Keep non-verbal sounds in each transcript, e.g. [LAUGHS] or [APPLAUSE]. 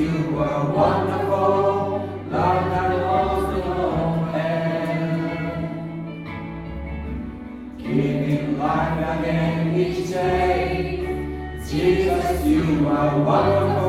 you are wonderful, love that no end. Giving life again each day, Jesus, you are wonderful.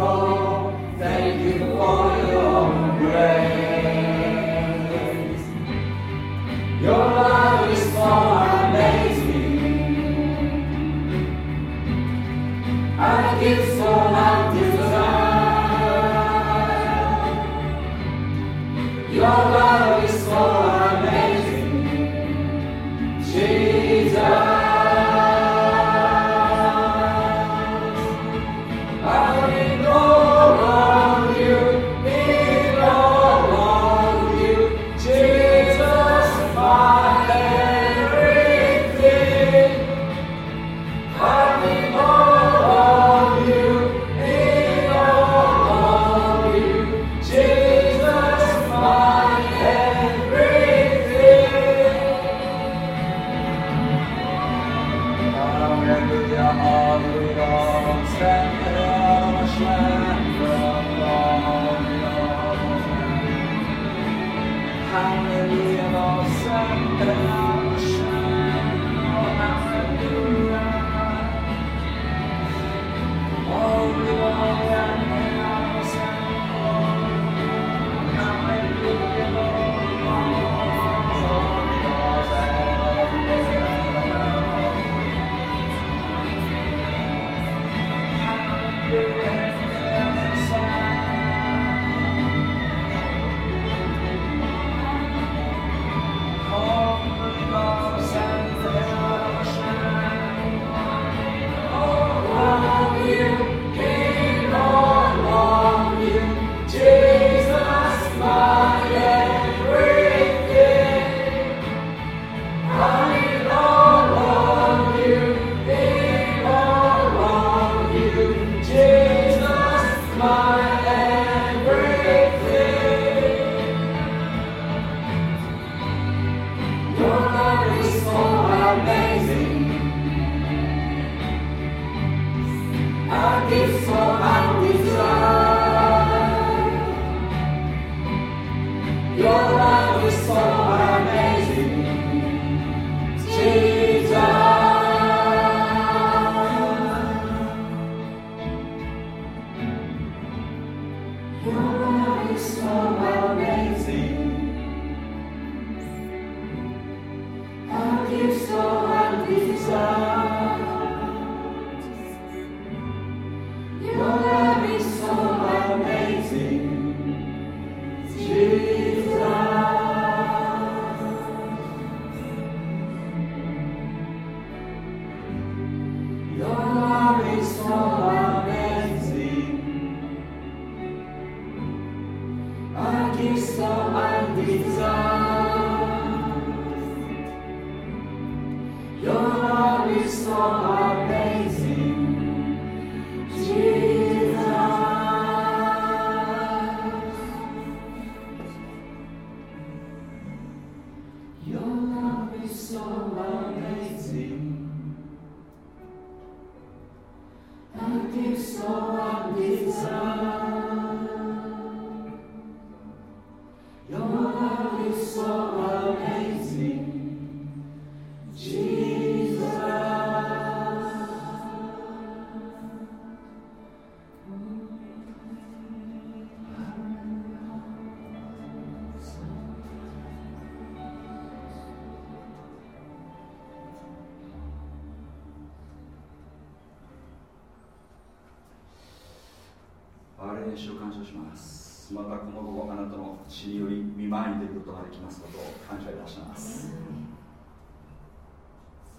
なたの血により見舞いに出ることができますことを感謝いたします。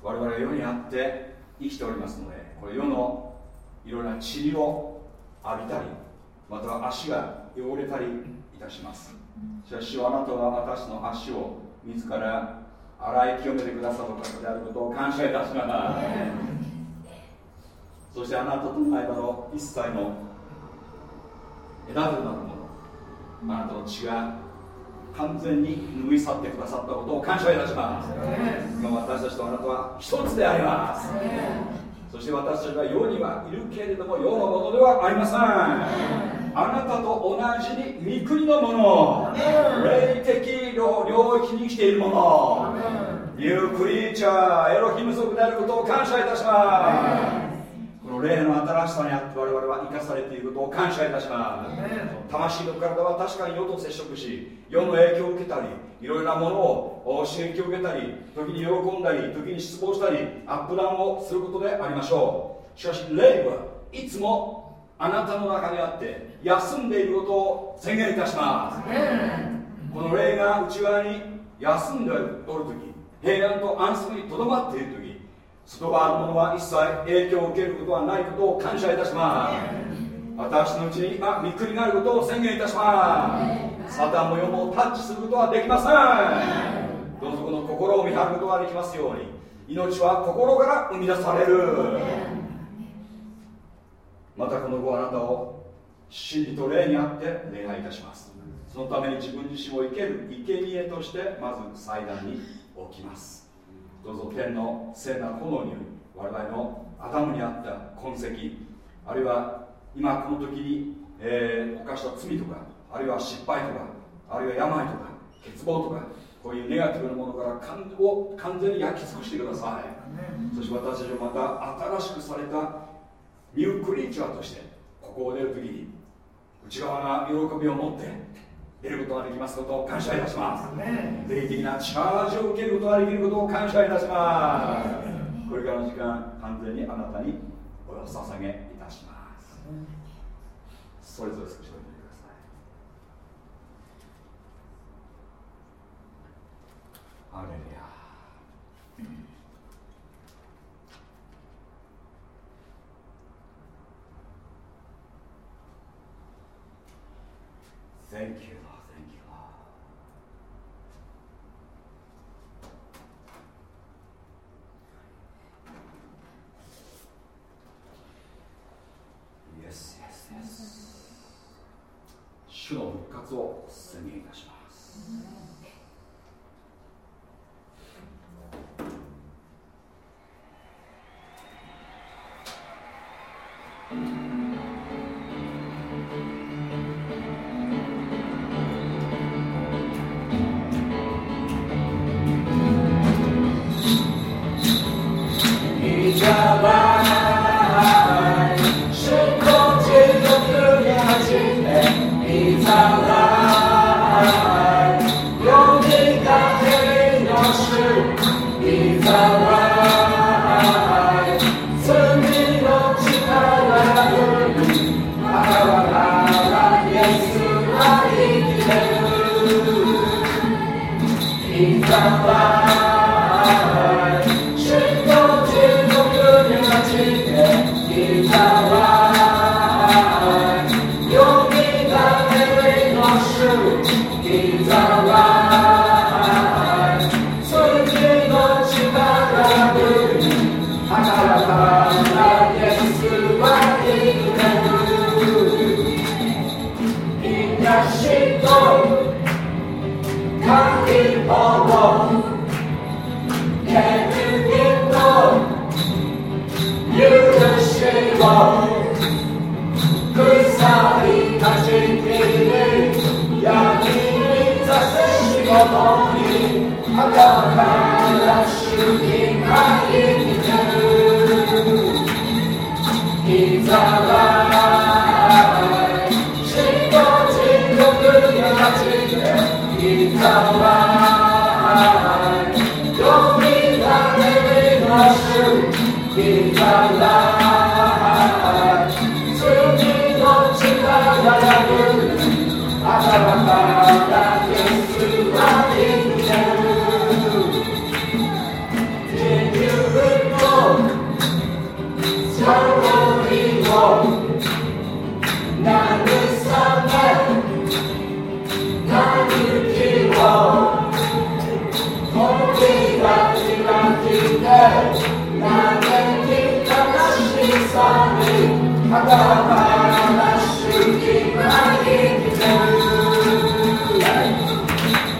我々は世にあって生きておりますのでこれ世のいろいろな塵を浴びたりまたは足が汚れたりいたします。しかしあなたは私の足を自ら洗い清めてくださる方であることを感謝いたします。そしてあなたとの間の一切の枝ぶなるものあなたの血が完全に拭い去ってくださったことを感謝いたします。今私たちとあなたは一つであります。そして私たちは世にはいるけれども世のものではありません。あなたと同じに御国のもの霊的領域に来ているもの。ニュークリーチャーエロヒム族であることを感謝いたします。この霊の新しさにあっては生かされていることを感謝いたします。魂の体は確かに世と接触し世の影響を受けたりいろいろなものを刺激を受けたり時に喜んだり時に失望したりアップダウンをすることでありましょう。しかし霊はいつもあなたの中にあって休んでいることを宣言いたします。この霊が内側に休んでおる時平安と安息にとどまっている時外側のものは一切影響を受けることはないことを感謝いたします。私のうちに今御国があることを宣言いたします。サタンの世もタッチすることはできません。どうぞこの心を見張ることができますように。命は心から生み出される。またこの後あなたを真理と霊にあって礼拝いたします。そのために自分自身を生ける生贄としてまず祭壇に置きます。どうぞ天の聖な炎により我々の頭にあった痕跡あるいは今この時に、えー、犯した罪とかあるいは失敗とかあるいは病とか欠乏とかこういうネガティブなものから完を完全に焼き尽くしてください。そして私たちはまた新しくされたニュークリーチャーとしてここを出る時に内側な喜びを持って出ることができますことを感謝いたします。霊的なチャージを受けることができることを感謝いたします。これからの時間完全にあなたにお捧げいたします。それぞれ少しおいてください。アレルヤ。Thank you, Lord. Thank you, 主の復活を宣言いたします。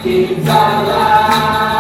Give our lives.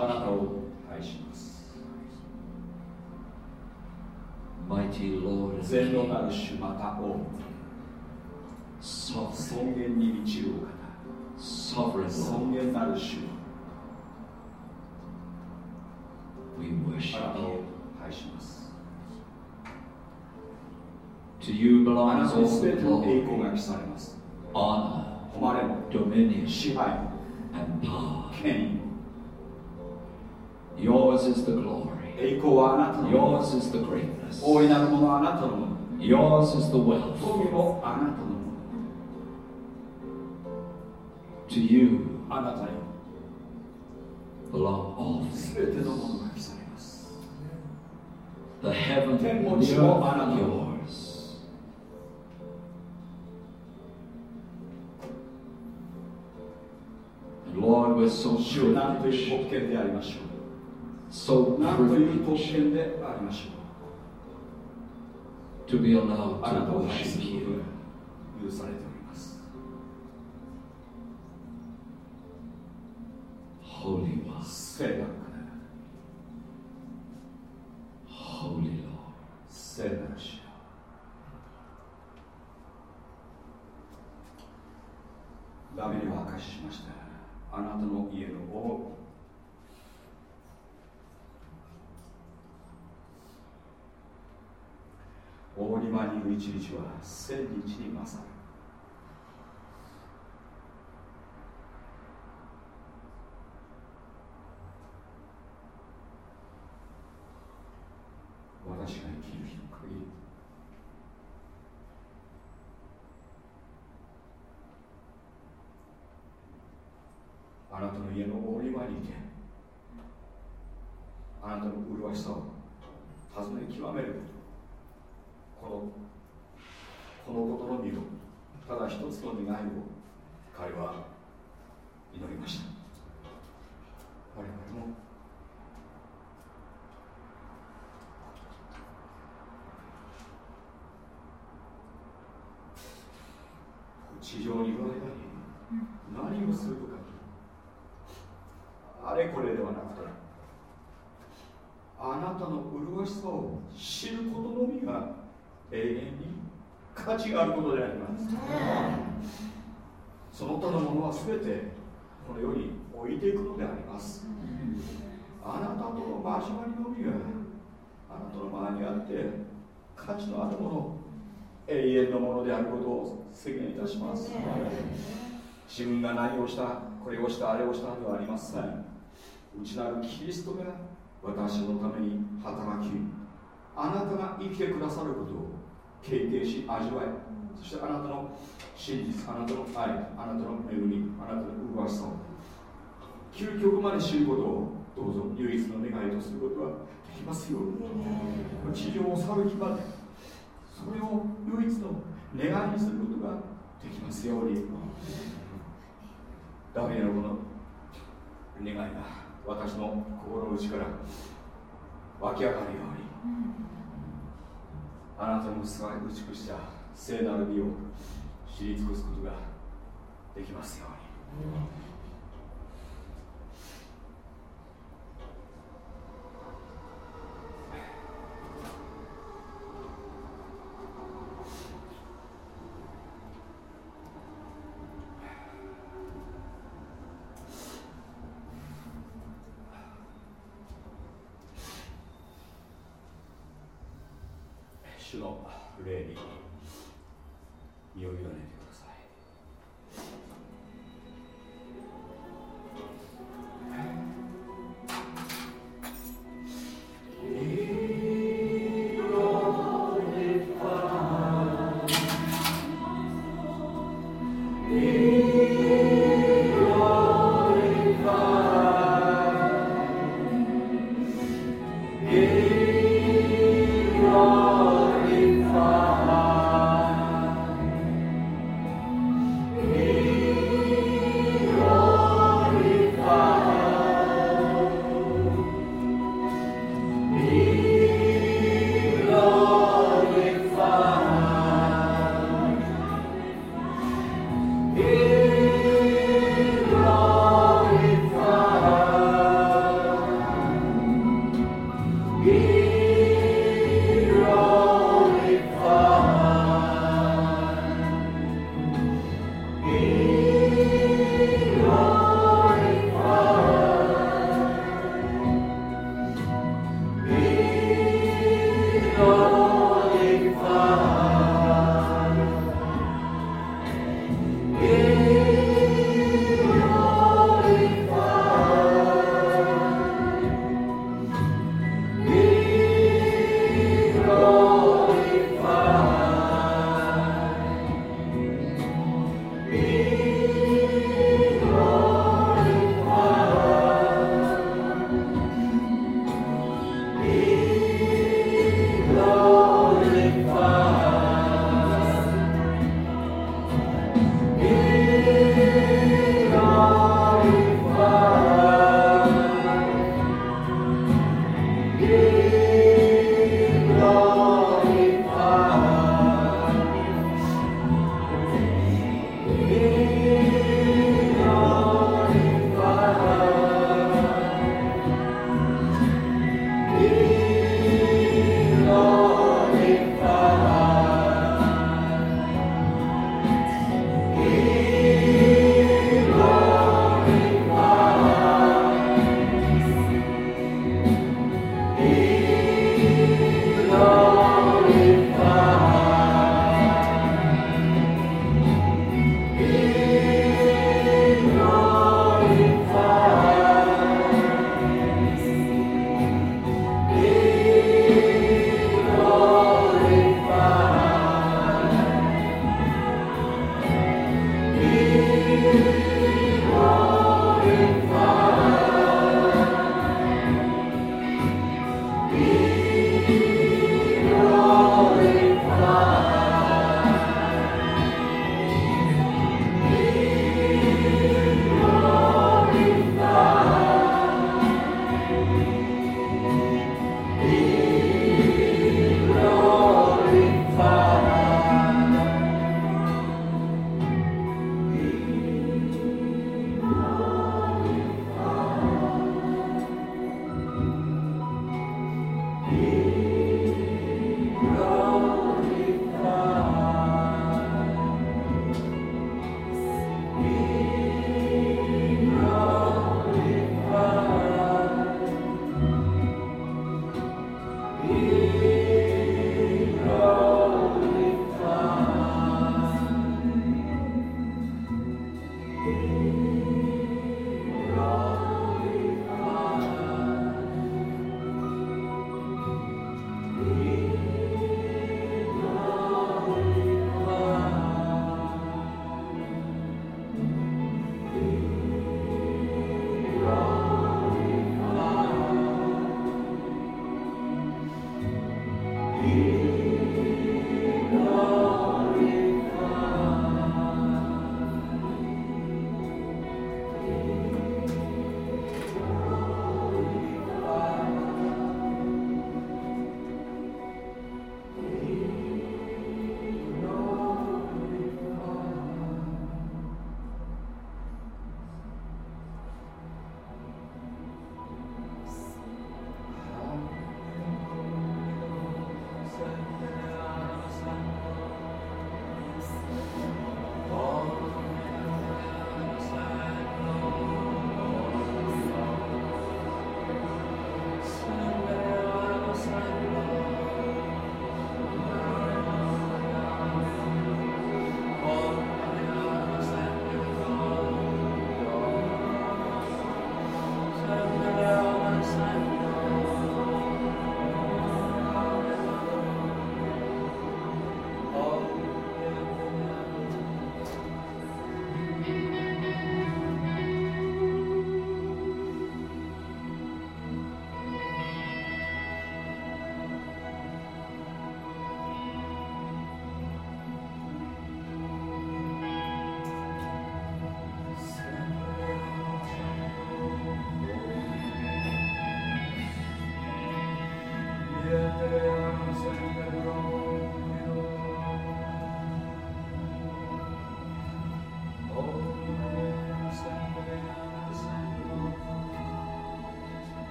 あなたを愛します。Mighty Lord, 全能なる主また王。尊厳に満ちるお方。尊厳なる主。We worship あなたを愛します。To you belongs all the glory, honor, dominion, 支配、and power. Yours is the glory. Yours is the greatness. Yours is the wealth. To you belong all things. The heaven, the earth, yours. And Lord, we're so 主よなんという privileged 国権でありましょう so privileged to be allowed to worship you. Holy One. Holy Lord. David は明かししました。あなたの家の王大庭にいる一日は千日に勝る。るあなたの家の大庭にいてあなたの麗しさを尋ね極めること。このこのみをただ一つの願いを彼は祈りました。我々も地上に言われたり何をするかあれこれではなくてあなたの麗しさを知ることのみが永遠に価値があることであります、その他のものは全てこの世に置いていくのであります、あなたとの交わりのみはあなたの前にあって価値のあるもの永遠のものであることを宣言いたします、自分が何をしたこれをしたあれをしたではありません。内なるキリストが私のために働きあなたが生きてくださることを経験し味わい。そしてあなたの真実あなたの愛あなたの恵みあなたの麗しさを。究極まで知ることをどうぞ唯一の願いとすることができますように。地上を去る日までそれを唯一の願いにすることができますように。ダビデのこの願いが私の心の内から湧き上がるように。あなたの美しさ聖なる美を知り尽くすことができますように。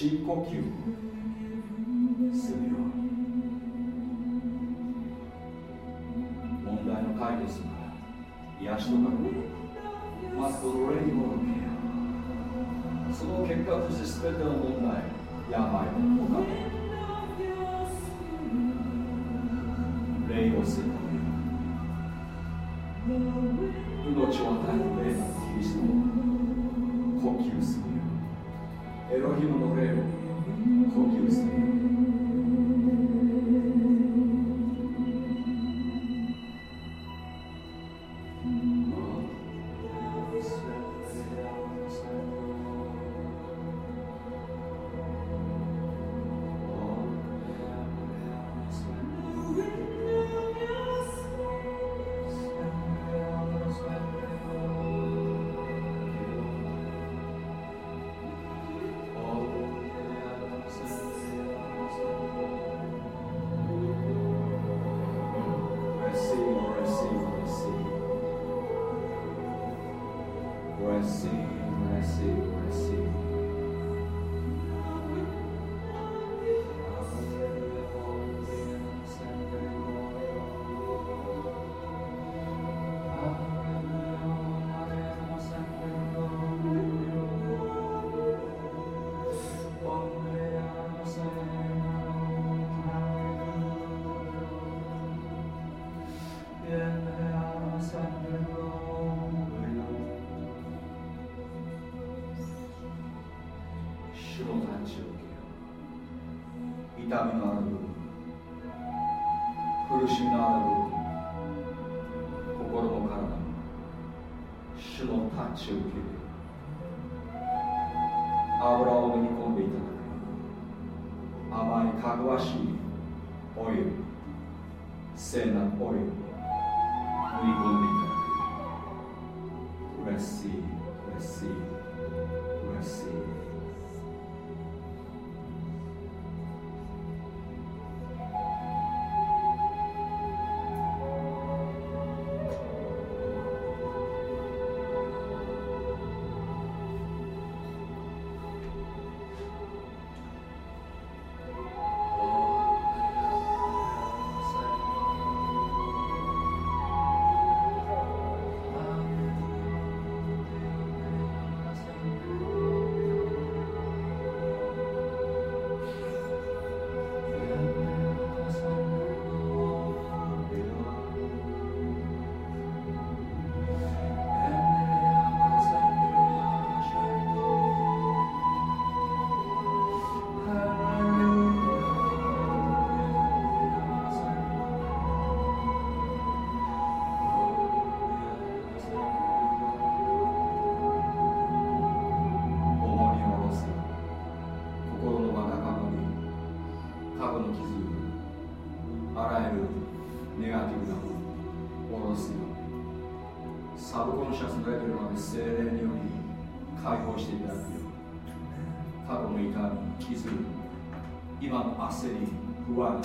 深呼吸するように問題の解決から癒しとかまずこの俺に戻ってその結果として全ての今の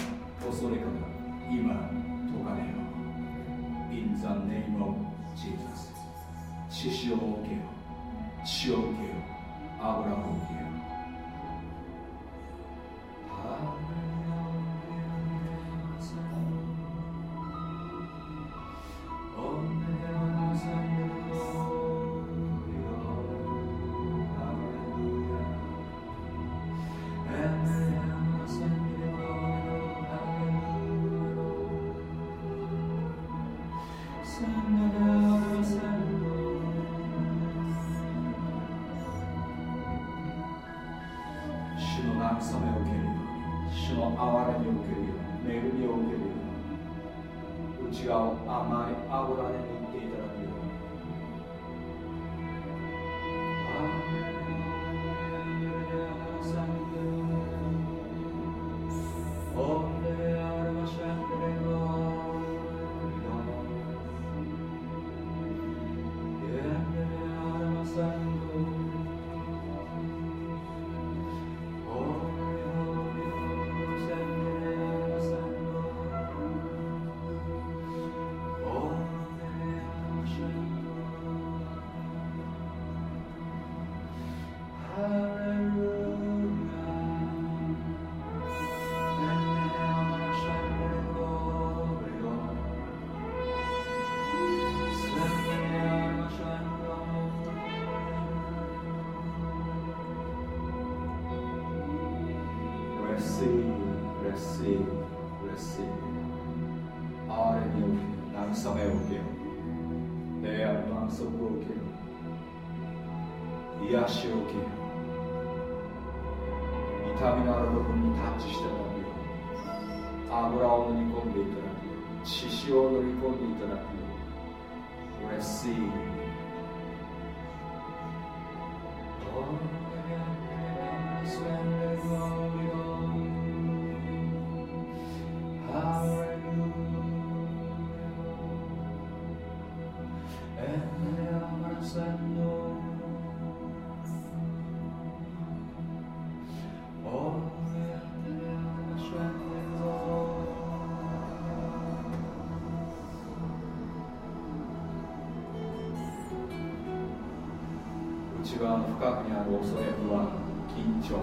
内側の深くにある恐れ不安緊張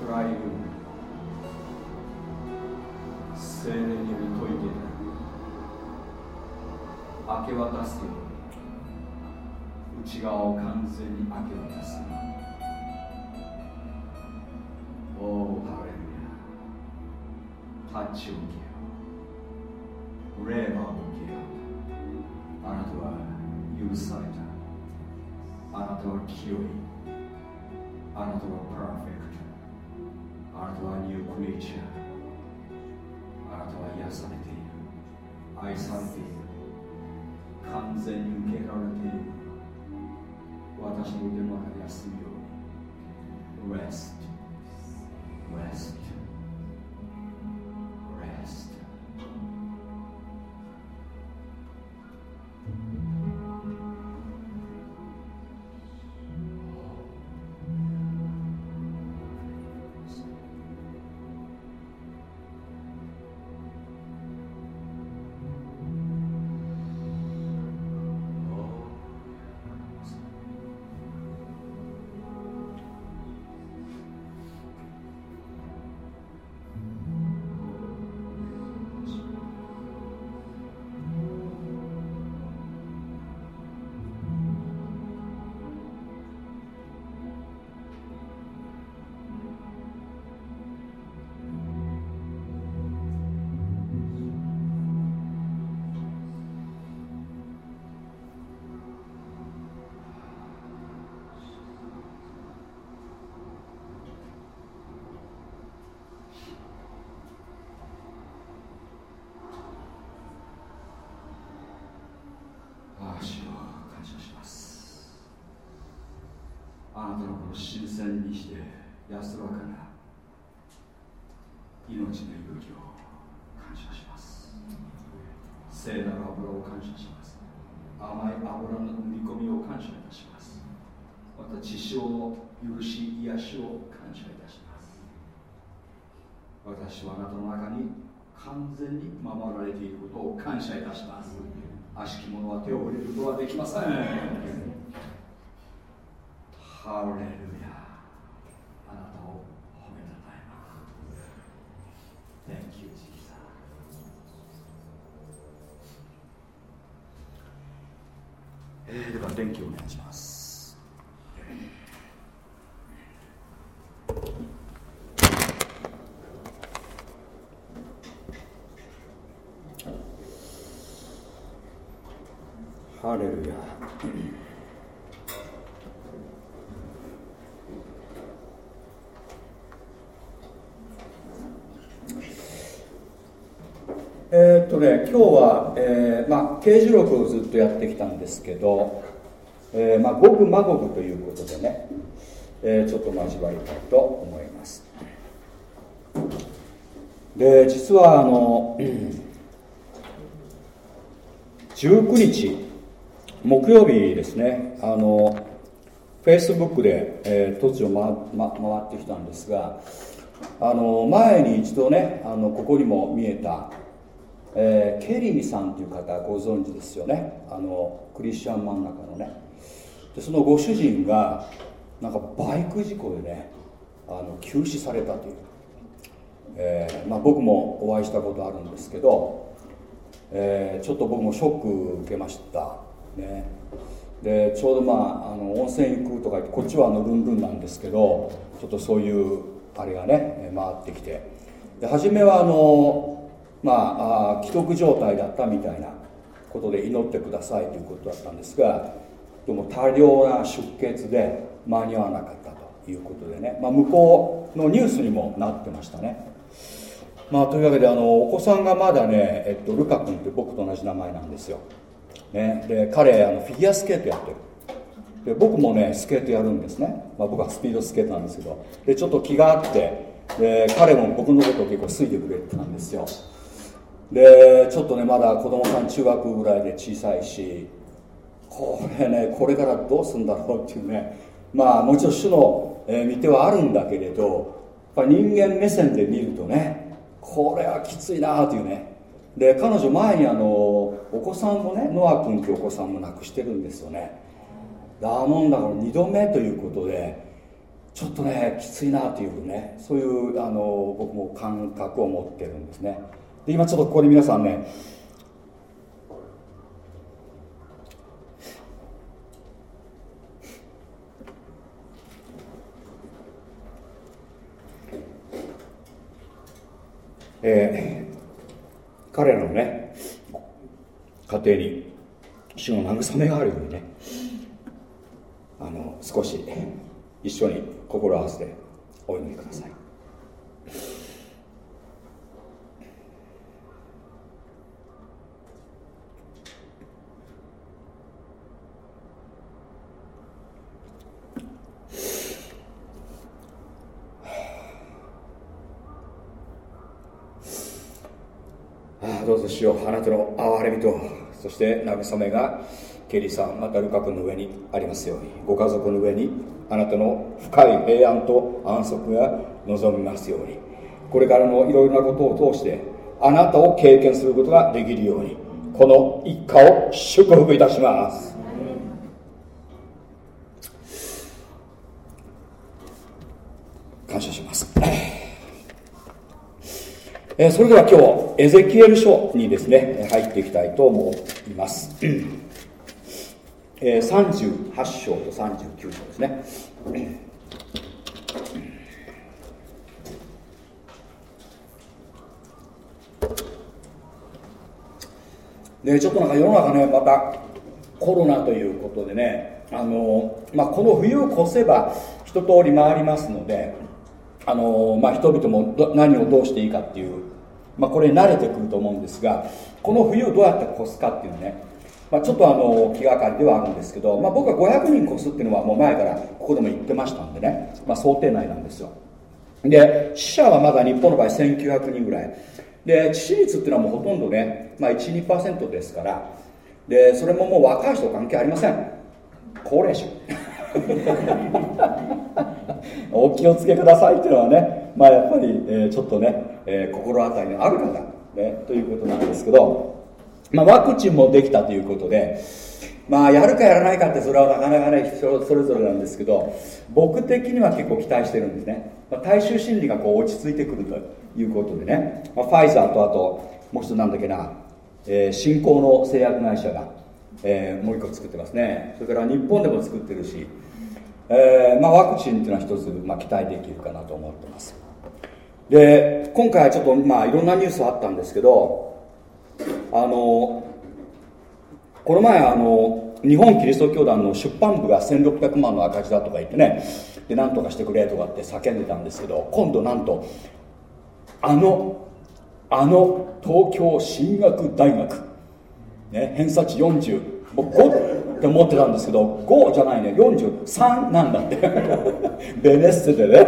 暗い部精霊により解いて明け渡すように。内側を完全に明け渡す。おおハレルヤ。タッチを受けあなたは癒されている。愛されている。完全に受けられている。私の腕の中で休むように。Rest 新鮮にして安らかな命の息を聖なる油を感謝します。甘い油の塗り込みを感謝いたします。また血潮の許し癒しを感謝いたします。私はあなたの中に完全に守られていることを感謝いたします。悪しき者は手を入れることはできませんハレルヤ。あなたを褒めたたえます。Thank you, Jesus. えー、では電気をお願いします。ハレルヤえー、っとね今日は、えーまあ、刑事録をずっとやってきたんですけど、えーまあ、ごくまごくということでね、えー、ちょっと交わりたいと思います。で実はあの19日木曜日ですねあのフェイスブックで、えー、突如、まま、回ってきたんですがあの前に一度ねあのここにも見えた、えー、ケリーさんという方ご存知ですよね。あのクリスチャン真ん中のね。でそのご主人がなんかバイク事故でねあの急死されたという、えーまあ、僕もお会いしたことあるんですけど、えー、ちょっと僕もショック受けました。ね。でちょうどまああの温泉行くとか言ってこっちはあのルンルンなんですけどちょっとそういうあれがね回ってきて。で初めはあのまあ既得状態だったみたいなことで祈ってくださいということだったんですがでも多量な出血で間に合わなかったということでね、まあ、向こうのニュースにもなってましたね。まあというわけであのお子さんがまだね、えっと、ルカ君って僕と同じ名前なんですよ。ね、で彼あのフィギュアスケートやってる。で僕もねスケートやるんですね、まあ、僕はスピードスケートなんですけど。でちょっと気があって。で彼も僕のことを結構好いてくれてたんですよ。でちょっとねまだ子供さん中学ぐらいで小さいしこれねこれからどうするんだろうっていうね。まあもちろん主の、え、見てはあるんだけれどやっぱ人間目線で見るとねこれはきついなというね。で彼女前にあのお子さんもねノア君っていうお子さんも亡くしてるんですよね。だもんだから2度目ということでちょっとねきついなというねそういうあの僕も感覚を持ってるんですね。で今ちょっとここに皆さんね、彼らのね家庭に主の慰めがあるようにねあの少し一緒に心合わせてお祈りください。主よあなたの憐れみとそして慰めがケリーさんまたルカ君の上にありますように。ご家族の上にあなたの深い平安と安息が望みますように。これからのいろいろなことを通してあなたを経験することができるようにこの一家を祝福いたします感謝しますえそれでは今日エゼキエル書にですね入っていきたいと思います、え38章と39章ですね。でちょっとなんか世の中ねまたコロナということでねあの、まあ、この冬を越せば一通り回りますのであのまあ、人々も何をどうしていいかっていう、まあ、これに慣れてくると思うんですがこの冬をどうやって越すかっていうね、まあ、ちょっとあの気がかりではあるんですけど、まあ、僕は500人越すっていうのはもう前からここでも言ってましたんでね、まあ、想定内なんですよ。で死者はまだ日本の場合1900人ぐらい。で致死率っていうのはもうほとんどね、まあ、12%ですからでそれももう若い人関係ありません。高齢者。[LAUGHS] お気をつけくださいっていうのはね、まあ、やっぱり、えー、ちょっとね、えー、心当たりのある方、ね、ということなんですけど、まあ、ワクチンもできたということでまあやるかやらないかってそれはなかなかね人それぞれなんですけど僕的には結構期待してるんですね、まあ、大衆心理がこう落ち着いてくるということでね、まあ、ファイザーとあともう一つなんだっけな、えー、新興の製薬会社が、えー、もう一個作ってますね。それから日本でも作ってるし、えーまあ、ワクチンっていうのは一つ、まあ、期待できるかなと思ってます。で今回はちょっとまあいろんなニュースあったんですけどあのこの前あの日本キリスト教団の出版部が1600万の赤字だとか言ってねで何とかしてくれとかって叫んでたんですけど今度なんとあのあの東京進学大学、ね、偏差値40僕5って思ってたんですけど5じゃないね43なんだって。[LAUGHS] ベネッセでね。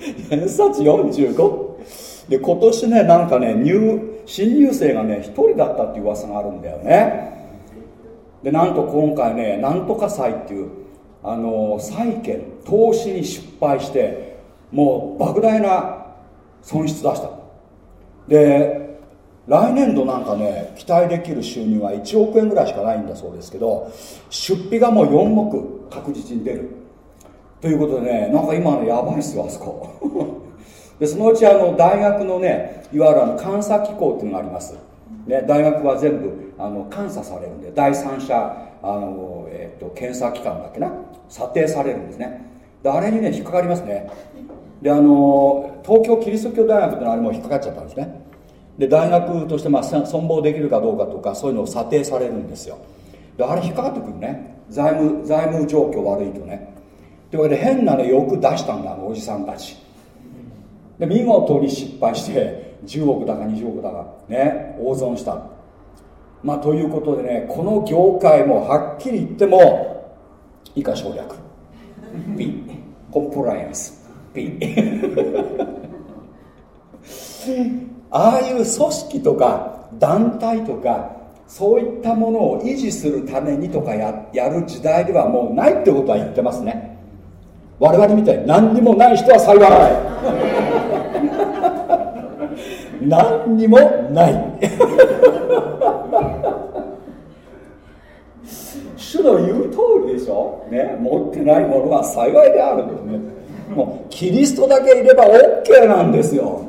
[LAUGHS] 偏差値45で今年ねなんかね入新入生がね1人だったっていう噂があるんだよね。でなんと今回ねなんとか債っていうあの債券投資に失敗してもう莫大な損失出した。で来年度なんかね期待できる収入は1億円ぐらいしかないんだそうですけど出費がもう4目確実に出る。ということでねなんか今ねやばいっすよあそこ。[LAUGHS] でそのうちあの大学のねいわゆるあの監査機構っていうのがあります。ね、大学は全部あの監査されるんで第三者あの、えーと、検査機関だっけな？査定されるんですね。であれにね引っかかりますね。であの東京キリスト教大学ってのあれも引っかかっちゃったんですね。で大学としてまあ存亡できるかどうかとかそういうのを査定されるんですよ。であれ引っかかってくるね。財務財務状況悪いとね。というわけで変なね欲出したんだあのおじさんたち。で見事に失敗して10億だか20億だかね大損した。まあということでねこの業界もはっきり言っても以下省略。P コンプライアンス。P ああいう組織とか団体とかそういったものを維持するためにとかややる時代ではもうないってことは言ってますね。我々みたいに何にもない人は幸い。[LAUGHS] 何にもない。主の言う通りでしょ、ね、持ってないものは幸いである。んですね。もうキリストだけいれば OK なんですよ。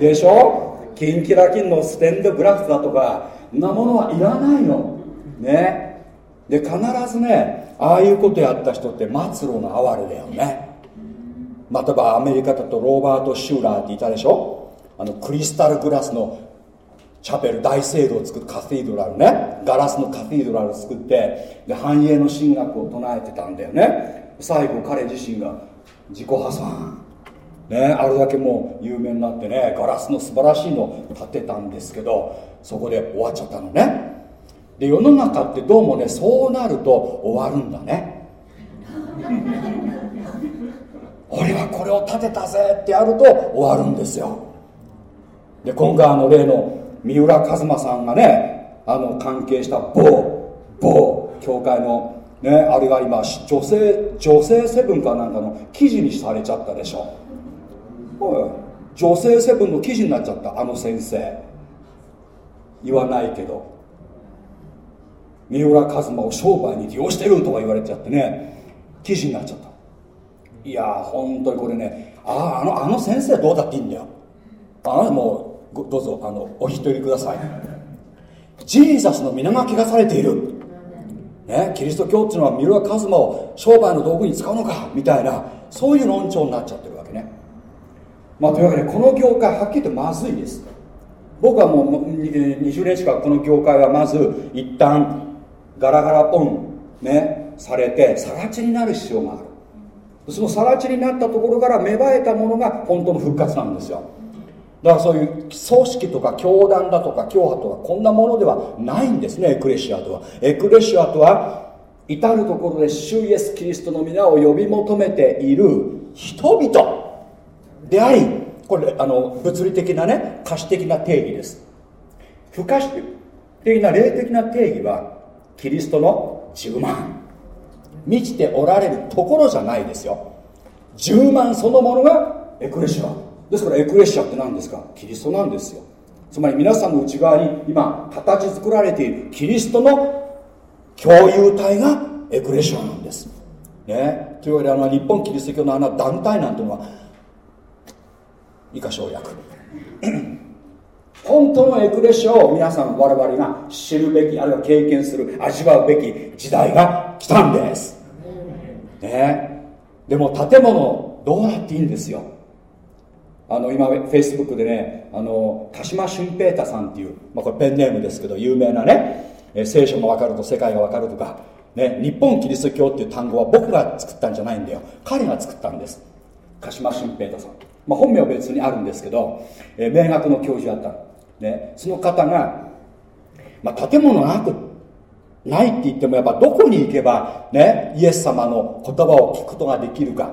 でしょ？キンキラキンのステンドグラフだとかんなものはいらないの。ね。で必ずねああいうことやった人って末路の哀れだよね。またばアメリカだとローバート・シューラーっていたでしょ？あのクリスタルグラスのチャペル大聖堂を作ってカティドラルね。ガラスのカティドラルを作ってで繁栄の神学を唱えてたんだよね。最後彼自身が自己破産。ねあれだけもう有名になってねガラスの素晴らしいのを建てたんですけどそこで終わっちゃったのね。で世の中ってどうもねそうなると終わるんだね。[LAUGHS] 俺はこれを建てたぜってやると終わるんですよ。で今回あの例の三浦一馬さんがねあの関係した某某教会のねあれが今女性女性セブンかなんかの記事にされちゃったでしょ。女性セブンの記事になっちゃったあの先生。言わないけど。三浦一馬を商売に利用してるとか言われちゃってね。記事になっちゃった。いやー本当にこれね。ああのあの先生どうだっていいんだよ。あなたもうどうぞあのお引き取りください。ジーザスの皆が汚されている、ね、キリスト教っていうのはミルワカズマを商売の道具に使うのかみたいなそういう論調になっちゃってるわけね。まあというわけでこの業界はっきり言ってまずいです。僕はもう20年近くこの業界はまず一旦ガラガラポンねされて更地になる必要がある。その更地になったところから芽生えたものが本当の復活なんですよ。だからそういう組織とか教団だとか教派とかこんなものではないんですね。エクレシアとは。エクレシアとは至る所で主イエスキリストの皆を呼び求めている人々。でありこれあの物理的なね可視的な定義です。不可視的な霊的な定義はキリストの10万。満ちておられるところじゃないですよ。10万そのものがエクレシア。ですからエクレシアって何ですか？キリストなんですよ。つまり皆さんの内側に今形作られているキリストの共有体がエクレシアなんです、ね、というわけであの日本キリスト教のあの団体なんていうのは以下省略本当のエクレシアを皆さん我々が知るべきあるいは経験する味わうべき時代が来たんです。ね。でも建物どうなっていいんですよ。あの今フェイスブックでねあの鹿島俊平太さんっていう、まあ、これペンネームですけど有名なね聖書が分かると世界が分かるとか、ね、日本キリスト教っていう単語は僕が作ったんじゃないんだよ。彼が作ったんです。鹿島俊平太さん、まあ、本名は別にあるんですけど、えー、名学の教授だった、ね、その方が、まあ、建物なくないって言ってもやっぱどこに行けばねイエス様の言葉を聞くことができるか。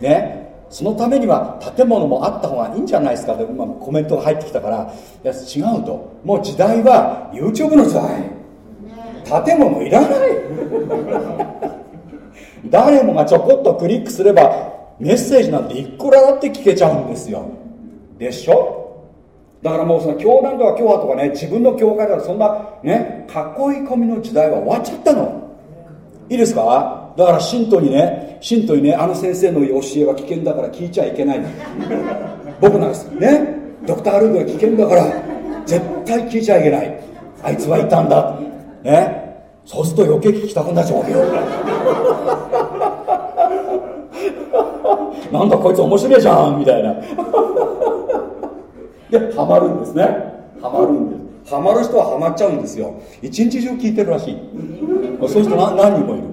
ねそのためには建物もあった方がいいんじゃないですかって今コメントが入ってきたからいや違うと。もう時代は YouTube の時代。建物いらない。[LAUGHS] 誰もがちょこっとクリックすればメッセージなんていくらだって聞けちゃうんですよ。でしょ？だからもうその教団とか教派とかね自分の教会とかそんなね囲い込みの時代は終わっちゃったの。いいですか？だから信徒にね信徒にねあの先生の教えは危険だから聞いちゃいけない。僕なんです。ね？ドクター・ルーブが危険だから絶対聞いちゃいけない。あいつはいたんだ。ね？そうすると余計聞きたくなっちゃうわけよ。なんだこいつ面白いじゃんみたいな。[LAUGHS] でハマるんですね。ハマるんです。ハマる人はハマっちゃうんですよ。一日中聞いてるらしい。そういう人何何人もいる。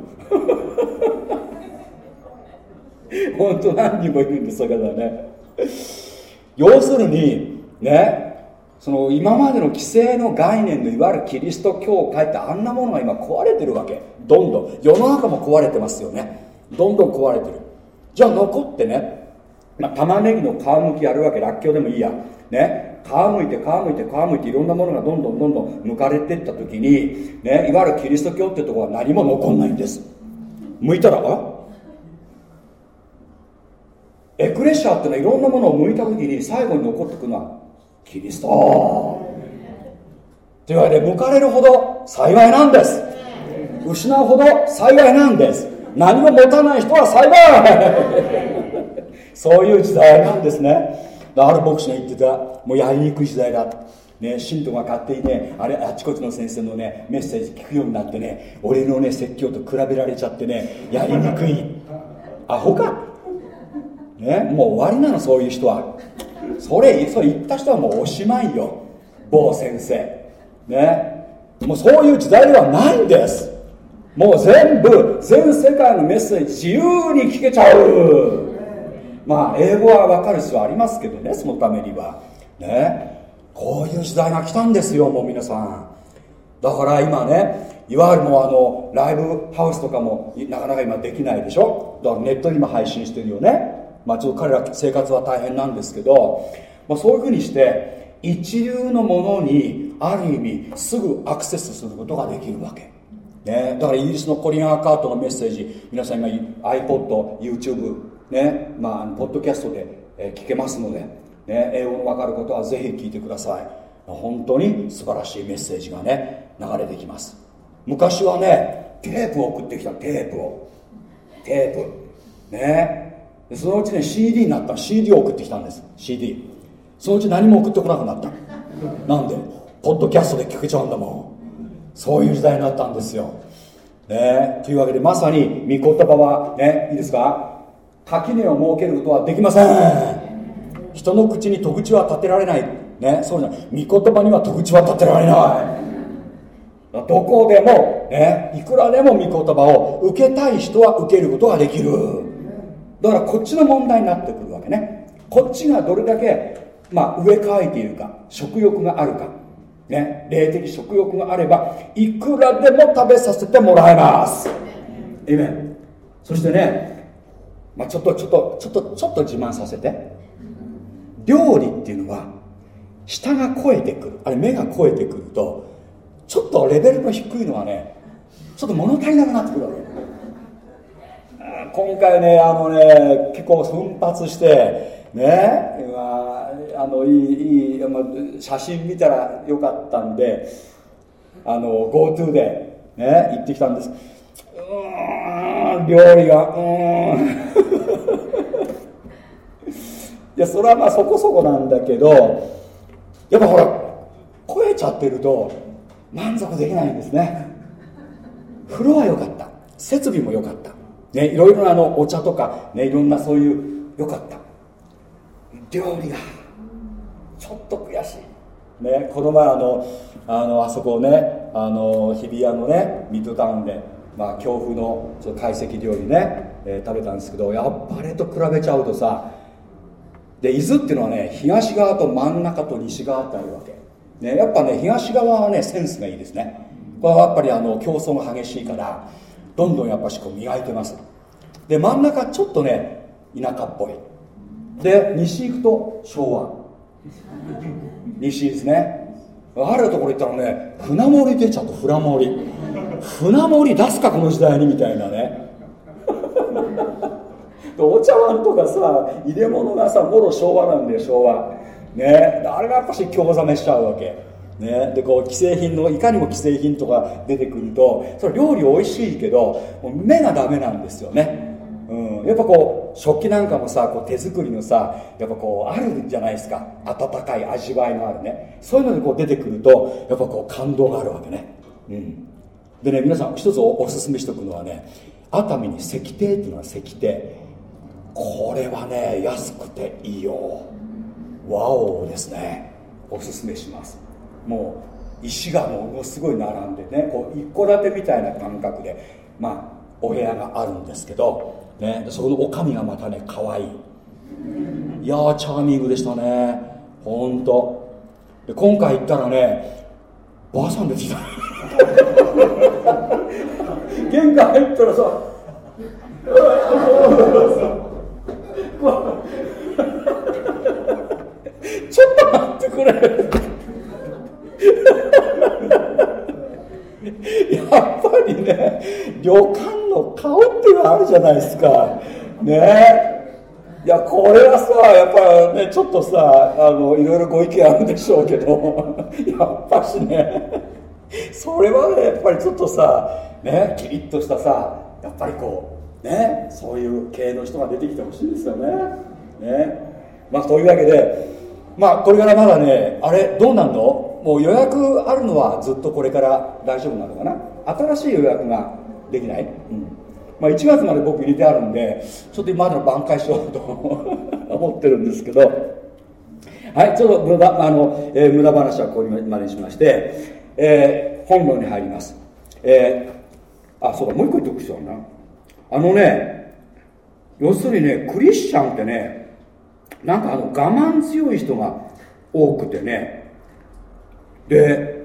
[LAUGHS] 本当何人もいるんですそれからね。要するにねその今までの規制の概念のいわゆるキリスト教会ってあんなものが今壊れてるわけ。どんどん。世の中も壊れてますよね。どんどん壊れてる。じゃあ残ってね、まあ、玉ねぎの皮むきやるわけ。らっきょうでもいいや。ね、皮むいて皮むいて皮むいていろんなものがどんどんどんどん剥かれていった時に、ね、いわゆるキリスト教ってとこは何も残んないんです。剥いたらエクレシアってのはいろんなものを剥いた時に最後に残ってくのはキリスト。というわけで剥かれるほど幸いなんです。失うほど幸いなんです。何も持たない人は幸いそういう時代なんですね。ある牧師が言ってたもうやりにくい時代だ。ね、信徒が勝手にねあれあちこちの先生のねメッセージ聞くようになってね俺のね説教と比べられちゃってねやりにくい。アホか。ねもう終わりなのそういう人は。それそれ言った人はもうおしまいよ。某先生。ね。もうそういう時代ではないんです。もう全部全世界のメッセージ自由に聞けちゃう。まあ英語は分かる必要ありますけどねそのためには。ね。こういう時代が来たんですよもう皆さん。だから今ねいわゆるもうあのライブハウスとかもなかなか今できないでしょ。だからネットにも配信してるよね。まあちょっと彼ら生活は大変なんですけど、まあ、そういうふうにして一流のものにある意味すぐアクセスすることができるわけ。ね、だからイギリスのコリン・アーカートのメッセージ皆さん今 iPod、YouTube ね。まあポッドキャストで、聞けますので、ね、英語の分かることはぜひ聞いてください。本当に素晴らしいメッセージがね流れてきます。昔はねテープを送ってきたテープを。テープ。ね。そのうちね CD になった CD を送ってきたんです。CD そのうち何も送ってこなくなった。なんで？ポッドキャストで聞けちゃうんだもん。そういう時代になったんですよ。ね。というわけでまさに御言葉はねいいですか？垣根を設けることはできません。人の口に戸口は立てられない。ねそうじゃない。御言葉には戸口は立てられない。どこでもねいくらでも御言葉を受けたい人は受けることができる。だからこっちの問題になってくるわけね。こっちがどれだけ、まあ、植え替えているか食欲があるか。ね霊的食欲があればいくらでも食べさせてもらえます。えめそしてねまあ、ちょっとちょっとちょっとちょっと自慢させて。料理っていうのは下が超えてくる。あれ目が超えてくるとちょっとレベルの低いのはねちょっと物足りなくなってくるわけ。今回ねあのね結構奮発してねあのいいいい、まあ、写真見たらよかったんで GoTo でね行ってきたんです。うん料理がうん。[LAUGHS] いやそれはまあそこそこなんだけどやっぱほら超えちゃってると満足できないんですね。風呂は良かった。設備も良かった。ねいろいろなあのお茶とかねいろんなそういう良かった。料理が。ょっと悔しい。ねこの前あのあのあそこねあの日比谷のねミッドタウンでまあ強風のちょっと懐石料理ね、えー、食べたんですけどやっぱあれと比べちゃうとさで伊豆っていうのはね東側と真ん中と西側ってあるわけ、ね、やっぱね東側はねセンスがいいですね。これはやっぱりあの競争が激しいからどんどんやっぱしこう磨いてます。で真ん中ちょっとね田舎っぽい。で西行くと昭和。西ですね。あるところ行ったらね船盛り出ちゃうと船盛り。船盛り出すかこの時代にみたいなね。[LAUGHS] お茶碗とかさ入れ物がさもろ昭和なんだよ昭和。ね。あれがやっぱし興ざめしちゃうわけ。ね、でこう既製品のいかにも既製品とか出てくるとそれ料理美味しいけど目がダメなんですよね、うん、やっぱこう食器なんかもさこう手作りのさやっぱこうあるじゃないですか。温かい味わいのあるね。そういうのでこう出てくるとやっぱこう感動があるわけね、うん、でね皆さん一つおすすめしておくのはね熱海に石庭っていうのは石庭これはね安くていいよ。ワオですね。おすすめします。もう石がものすごい並んでねこう一戸建てみたいな感覚でまあお部屋があるんですけど、ね、そこの女将がまたね可愛い。いやーチャーミングでしたね。ほんと。で今回行ったらねばあさん出てた玄関入ったらさ [LAUGHS] ちょっと待ってくれ。やっぱりね旅館の顔あるじゃないですか。ね。いやこれはさやっぱねちょっとさあのいろいろご意見あるでしょうけど [LAUGHS] やっぱしねそれはねやっぱりちょっとさねキリッとしたさやっぱりこうねそういう系の人が出てきてほしいですよね。ね。まあというわけでまあこれからまだねあれどうなんの？もう予約あるのはずっとこれから大丈夫なのかな？新しい予約ができない、うん。まあ、1月まで僕入れてあるんでちょっと今までの挽回しようと思ってるんですけど。はいちょっと無駄あの、えー、無駄話はここまでにしまして、えー、本論に入ります、えー、あそうだもう一個言っておく必要あるな。あのね要するにねクリスチャンってねなんかあの我慢強い人が多くてね。で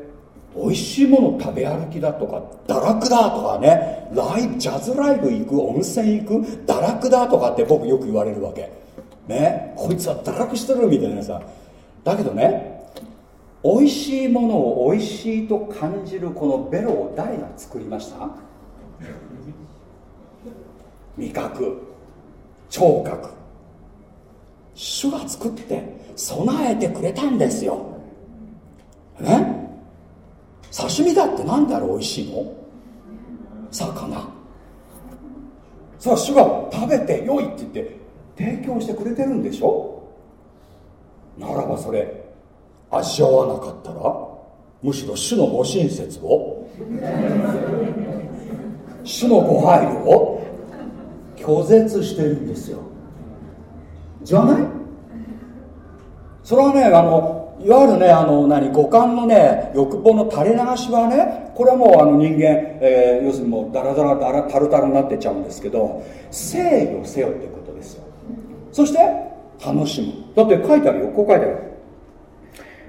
美味しいもの食べ歩きだとか堕落だとかね。ライジャズライブ行く温泉行く堕落だとかって僕よく言われるわけ。ね。こいつは堕落してるみたいなさ。だけどね美味しいものを美味しいと感じるこのベロを誰が作りました？味覚。聴覚。主が作って備えてくれたんですよ。ね。刺身だって何であれ美味しいの？魚。さあ主が食べて良いって言って提供してくれてるんでしょ？ならばそれ味わわなかったらむしろ主のご親切を？主のご配慮を？拒絶してるんですよ。じゃない？それはねあのいわゆるねあの何五感のね欲望の垂れ流しはねこれはもうあの人間、えー、要するにもうダラダラダラタルタルになってちゃうんですけど制御せよってことですよ。そして楽しむ。だって書いてあるよ。こう書いてある。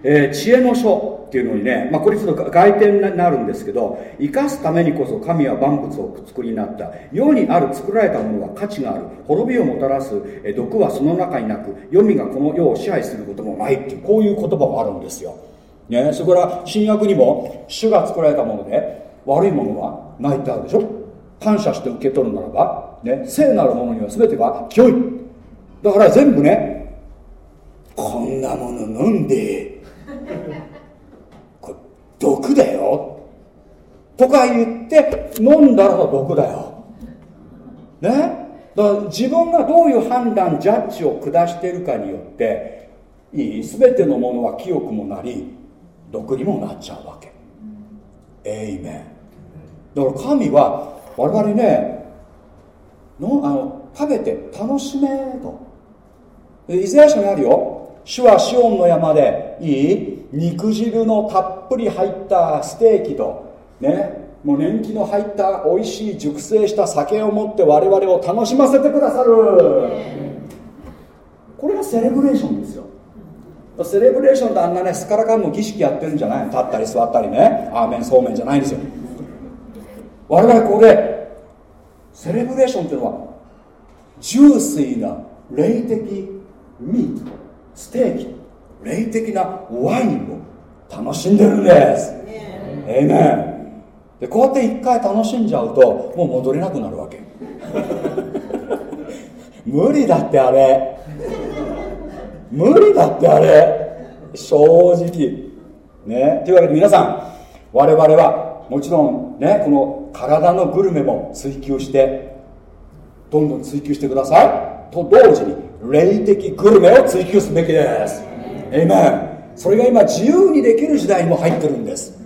えー、知恵の書っていうのにね、まあ、これちょっと外典になるんですけど生かすためにこそ神は万物を作りになった。世にある作られたものは価値がある。滅びをもたらす、え、毒はその中になく黄泉がこの世を支配することもないっていうこういう言葉があるんですよ、ね、それから新約にも主が作られたもので悪いものはないってあるでしょ。感謝して受け取るならば、ね、聖なるものには全てが清い。だから全部ねこんなもの飲んで毒だよ。とか言って飲んだら毒だよ。ね？だから自分がどういう判断ジャッジを下しているかによっていい？全てのものは清くもなり毒にもなっちゃうわけ。エイメンだから神は我々ねのあの食べて楽しめと。イザヤ書にあるよ。主はシオンの山でいい？肉汁のたっぷり入ったステーキとねもう年季の入った美味しい熟成した酒を持って我々を楽しませてくださる。これがセレブレーションですよ。セレブレーションってあんなねスカラカンの儀式やってるんじゃない立ったり座ったりね。アーメンそうめんじゃないんですよ。我々ここでセレブレーションっていうのは純粋な霊的ミートステーキ霊的なワインを楽しんでるんです。ええねでこうやって一回楽しんじゃうともう戻れなくなるわけ。[LAUGHS] 無理だってあれ。無理だってあれ。正直。ね。というわけで皆さん我々はもちろんねこの体のグルメも追求してどんどん追求してください。と同時に霊的グルメを追求すべきです。エイメンそれが今自由にできる時代にも入ってるんです。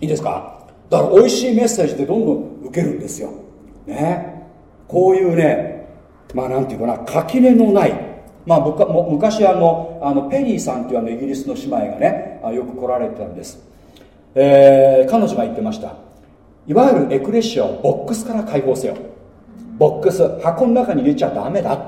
いいですか？だから美味しいメッセージでどんどん受けるんですよ。ね。こういうねまあなんていうかな垣根のない。まあ昔あのあのペニーさんっていうあのイギリスの姉妹がねよく来られてたんです、えー、彼女が言ってました。いわゆるエクレシアをボックスから解放せよ。ボックス箱の中に入れちゃダメだ。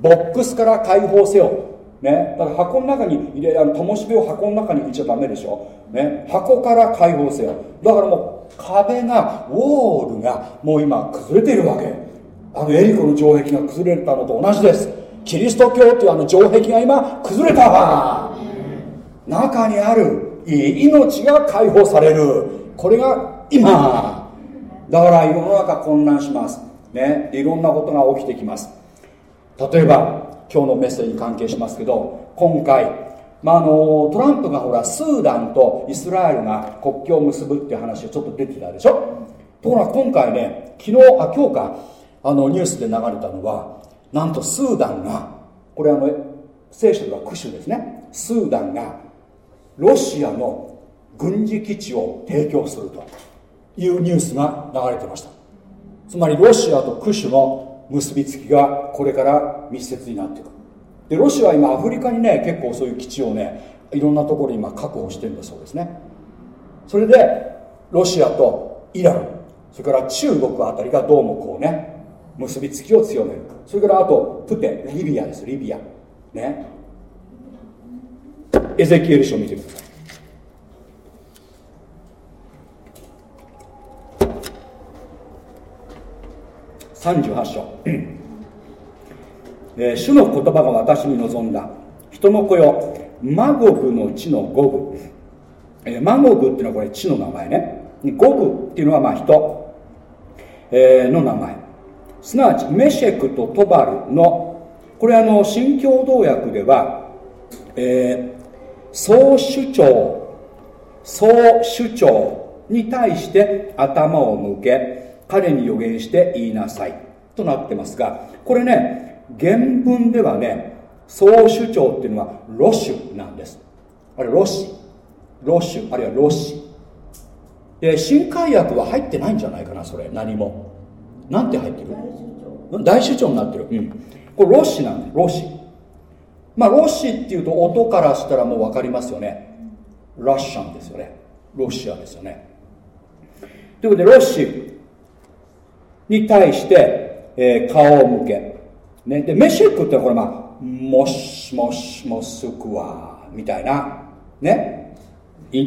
ボックスから解放せよね、だから箱の中に入れあの灯火を箱の中に入れちゃダメでしょ、ね、箱から解放せよ。だからもう壁がウォールがもう今崩れているわけ。あのエリコの城壁が崩れたのと同じです。キリスト教っていうあの城壁が今崩れたわ。中にある命が解放される。これが今。だから世の中混乱します。ね。いろんなことが起きてきます。例えば今日のメッセージに関係しますけど今回、まあ、あのトランプがほらスーダンとイスラエルが国境を結ぶっていう話がちょっと出てたでしょ？ところが今回ね昨日あ今日かあのニュースで流れたのはなんとスーダンがこれあの聖書ではクシュですね。スーダンがロシアの軍事基地を提供するというニュースが流れてました。つまりロシアとクシュの結びつきがこれから密接になっていくでロシアは今アフリカにね結構そういう基地をねいろんなところに今確保してるんだそうですね。それでロシアとイランそれから中国あたりがどうもこうね結びつきを強める。それからあとプテリビアですリビア。ね。エゼキエル書を見てください。38章、えー、主の言葉が私に望んだ。人の子よマゴグの地のゴグ、えー、マゴグっていうのはこれ地の名前ね。ゴグっていうのはまあ人、えー、の名前。すなわちメシェクとトバルのこれあの新共同訳では、えー、総主張総主張に対して頭を向け彼に予言して言いなさい。となってますがこれね原文ではね総主張っていうのはロシュなんです。あれロシロシュあるいはロシ。で新海訳は入ってないんじゃないかなそれ。何も。なんて入ってる？大主張になってる。うん。これロシなんでロシ。まあロシっていうと音からしたらもう分かりますよね。ラッシャンですよね。ロシアですよね。ということでロシに対して、えー、顔を向け、ね、でメシェクってこれまあもしもしもすくわみたいな。ね。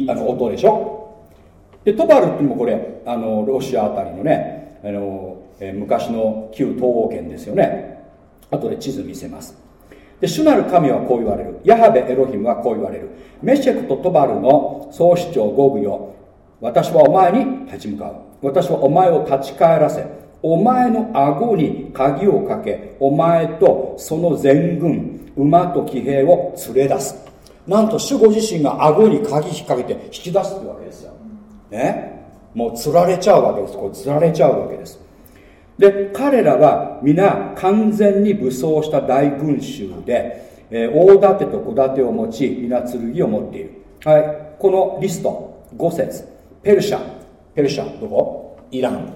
あの音でしょ。でトバルっていうもこれあのロシアあたりのねあの、えー、昔の旧東欧圏ですよね。後で地図見せます。で主なる神はこう言われる。ヤハベエロヒムはこう言われる。メシェクとトバルの総主張ゴグよ私はお前に立ち向かう。私はお前を立ち返らせ。お前の顎に鍵をかけお前とその全軍馬と騎兵を連れ出す。なんと主ご自身が顎に鍵引っ掛けて引き出すってわけですよ。ね？もう釣られちゃうわけです。これ釣られちゃうわけです。で彼らは皆完全に武装した大群衆で、えー、大盾と小盾を持ち皆剣を持っている、はい、このリスト5節。ペルシャ。ペルシャどこ？イラン。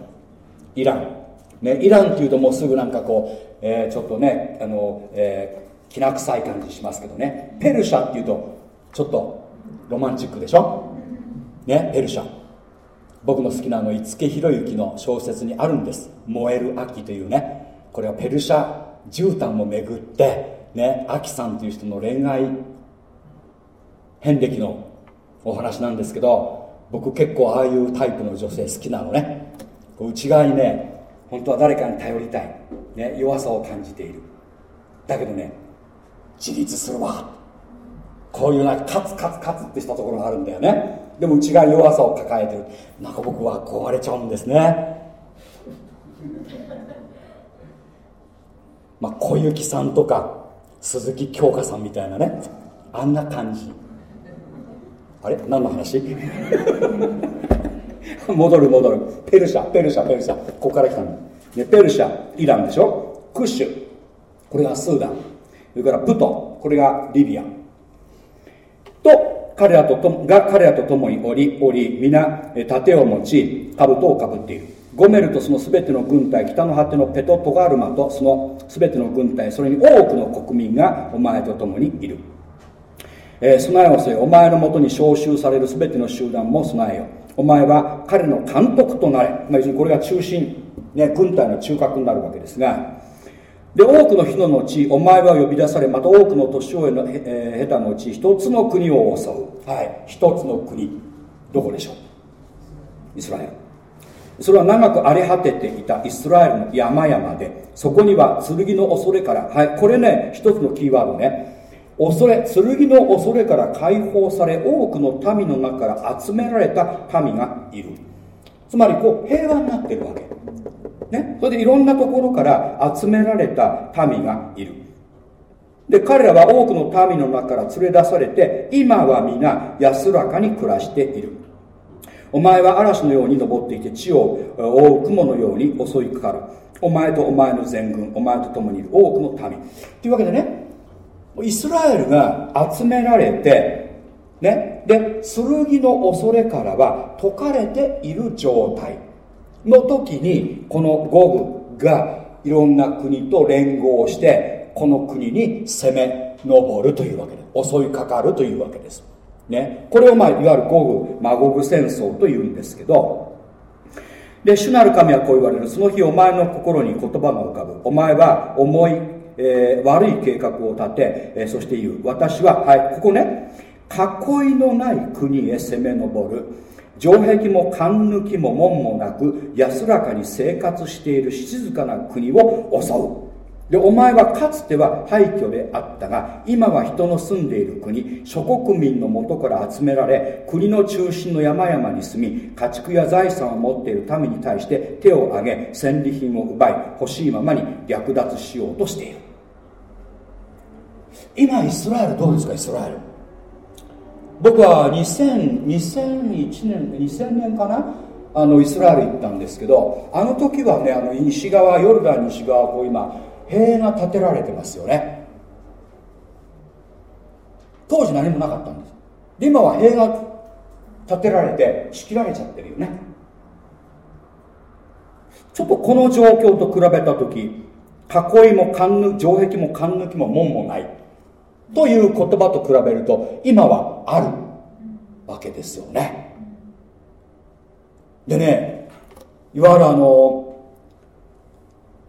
イラン、ね、イランっていうともうすぐなんかこう、えー、ちょっとねあの、えー、きな臭い感じしますけどね。ペルシャっていうとちょっとロマンチックでしょ？ねペルシャ。僕の好きなあの五木ひろゆきの小説にあるんです「燃える秋」というね。これはペルシャ絨毯をめぐってね秋さんという人の恋愛遍歴のお話なんですけど僕結構ああいうタイプの女性好きなのね。内側にね本当は誰かに頼りたい、ね、弱さを感じている。だけどね自立するわ。こういうなカツカツカツってしたところがあるんだよね。でも内側弱さを抱えてる。なんか僕は壊れちゃうんですね。[LAUGHS] まあ小雪さんとか鈴木京香さんみたいなね。あんな感じ。あれ？何の話？[LAUGHS] [LAUGHS] 戻る戻る。ペルシャペルシャペルシャ。ここから来たの、ね、ペルシャイランでしょ？クッシュ。これがスーダン。それからプト。これがリビア。と彼らととが彼らと共におりおり皆盾を持ち兜をかぶっている。ゴメルとその全ての軍隊北の果てのペトトガルマとその全ての軍隊それに多くの国民がお前と共にいる、えー、備えをせよ。お前のもとに召集される全ての集団も備えよ。お前は彼の監督となれ、まあ、にこれが中心、ね、軍隊の中核になるわけですが。で多くの日の後お前は呼び出されまた多くの年老いの、えー、下手のうち一つの国を襲う。はい。一つの国。どこでしょう？イスラエル。それは長く荒れ果てていたイスラエルの山々でそこには剣の恐れからはい。これね一つのキーワードね。恐れ剣の恐れから解放され多くの民の中から集められた民がいる。つまりこう平和になってるわけ。ね、それでいろんなところから集められた民がいる。で彼らは多くの民の中から連れ出されて今は皆安らかに暮らしている。お前は嵐のように登っていて地を覆う雲のように襲いかかる。お前とお前の全軍お前と共にいる多くの民。というわけでねイスラエルが集められてねで剣の恐れからは解かれている状態の時にこのゴグがいろんな国と連合してこの国に攻め上るというわけで襲いかかるというわけです、ね、これを、まあ、いわゆるゴグマゴグ戦争というんですけどで主なる神はこう言われる。その日お前の心に言葉が浮かぶ。お前は重い、えー、悪い計画を立て、えー、そして言う。私ははいここね。囲いのない国へ攻め上る。城壁も勘抜きも門もなく安らかに生活している静かな国を襲う。でお前はかつては廃墟であったが今は人の住んでいる国諸国民のもとから集められ国の中心の山々に住み家畜や財産を持っている民に対して手を挙げ戦利品を奪い欲しいままに略奪しようとしている。今イスラエルどうですかイスラエル。僕は2000 2001年2000年かなあのイスラエル行ったんですけどあの時はねあの西側ヨルダン西側こう今塀が建てられてますよね。当時何もなかったんです。で今は塀が建てられて仕切られちゃってるよね。ちょっとこの状況と比べた時囲いも城壁も勘抜きも門もない。という言葉と比べると今はあるわけですよね。でねいわゆるあの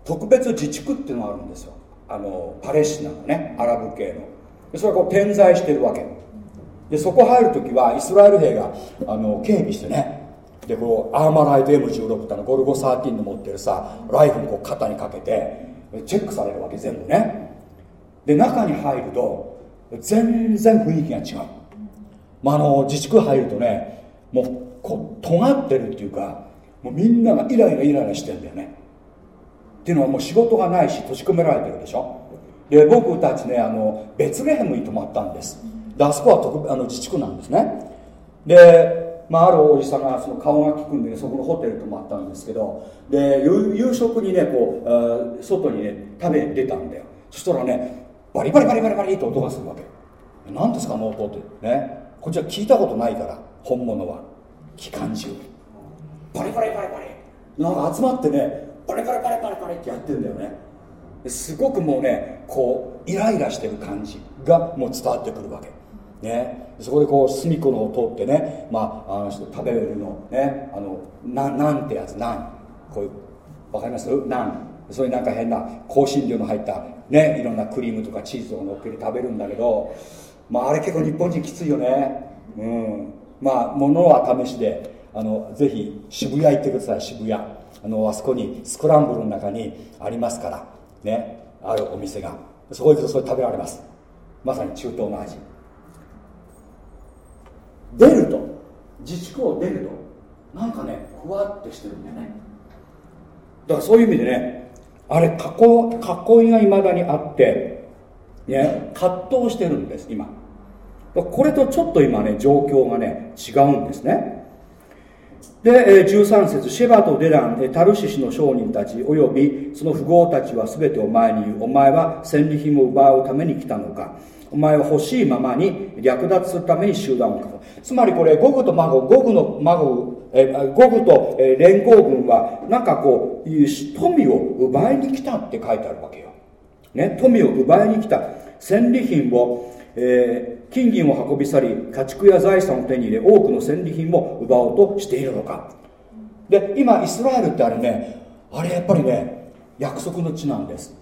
特別自治区っていうのがあるんですよ。あのパレスチナのねアラブ系の。それが点在してるわけ。でそこ入る時はイスラエル兵があの警備してね。でこうアーマーライト M16 ってのゴルゴ13の持ってるさライフルこう肩にかけてチェックされるわけ全部ね。で中に入ると全然雰囲気が違う、まあ、あの自粛入るとねもうこう尖ってるっていうかもうみんながイライライライラしてんだよね。っていうのはもう仕事がないし閉じ込められてるでしょ。で僕たちねあのベツレヘムに泊まったんです。であそこは特あの自治区なんですね。で、まあ、あるおじさんがその顔が利くんで、ね、そこのホテル泊まったんですけどで夕食にねこう外にね食べ出たんだよ。そしたらねバリバリバリバリバリって音がするわけ。何ですかあの音って。ね。こっちは聞いたことないから本物は。機関銃。バリバリバリバリ。なんか集まってねバリバリバリバリバリってやってんだよね。すごくもうねこうイライラしてる感じがもう伝わってくるわけ。ね、そこでこう隅っこのを通ってね、まあ、あの人食べるのね。あのななんてやつなん。こういうわかります？なん。そういうなんか変な香辛料の入ったねいろんなクリームとかチーズを乗っけて食べるんだけどまああれ結構日本人きついよね。うん。まあものは試しであのぜひ渋谷行ってください。渋谷。あのあそこにスクランブルの中にありますから。ね。あるお店が。そこ行くとそれ食べられます。まさに中東の味。出ると。自治区を出ると。なんかねふわってしてるんだよね。だからそういう意味でねあれ囲囲いがいまだにあってね葛藤してるんです今。これとちょっと今ね状況がね違うんですね。で13節シェバとデランタルシシの商人たちおよびその富豪たちは全てお前に言う。お前は戦利品を奪うために来たのか。お前は欲しいままに略奪するために集団を囲む。つまりこれゴグとマゴゴグのマゴえゴグと、連合軍はなんかこう富を奪いに来たって書いてあるわけよ、ね、富を奪いに来た。戦利品を、えー、金銀を運び去り家畜や財産を手に入れ多くの戦利品も奪おうとしているのか。で今イスラエルってあれねあれやっぱりね約束の地なんです。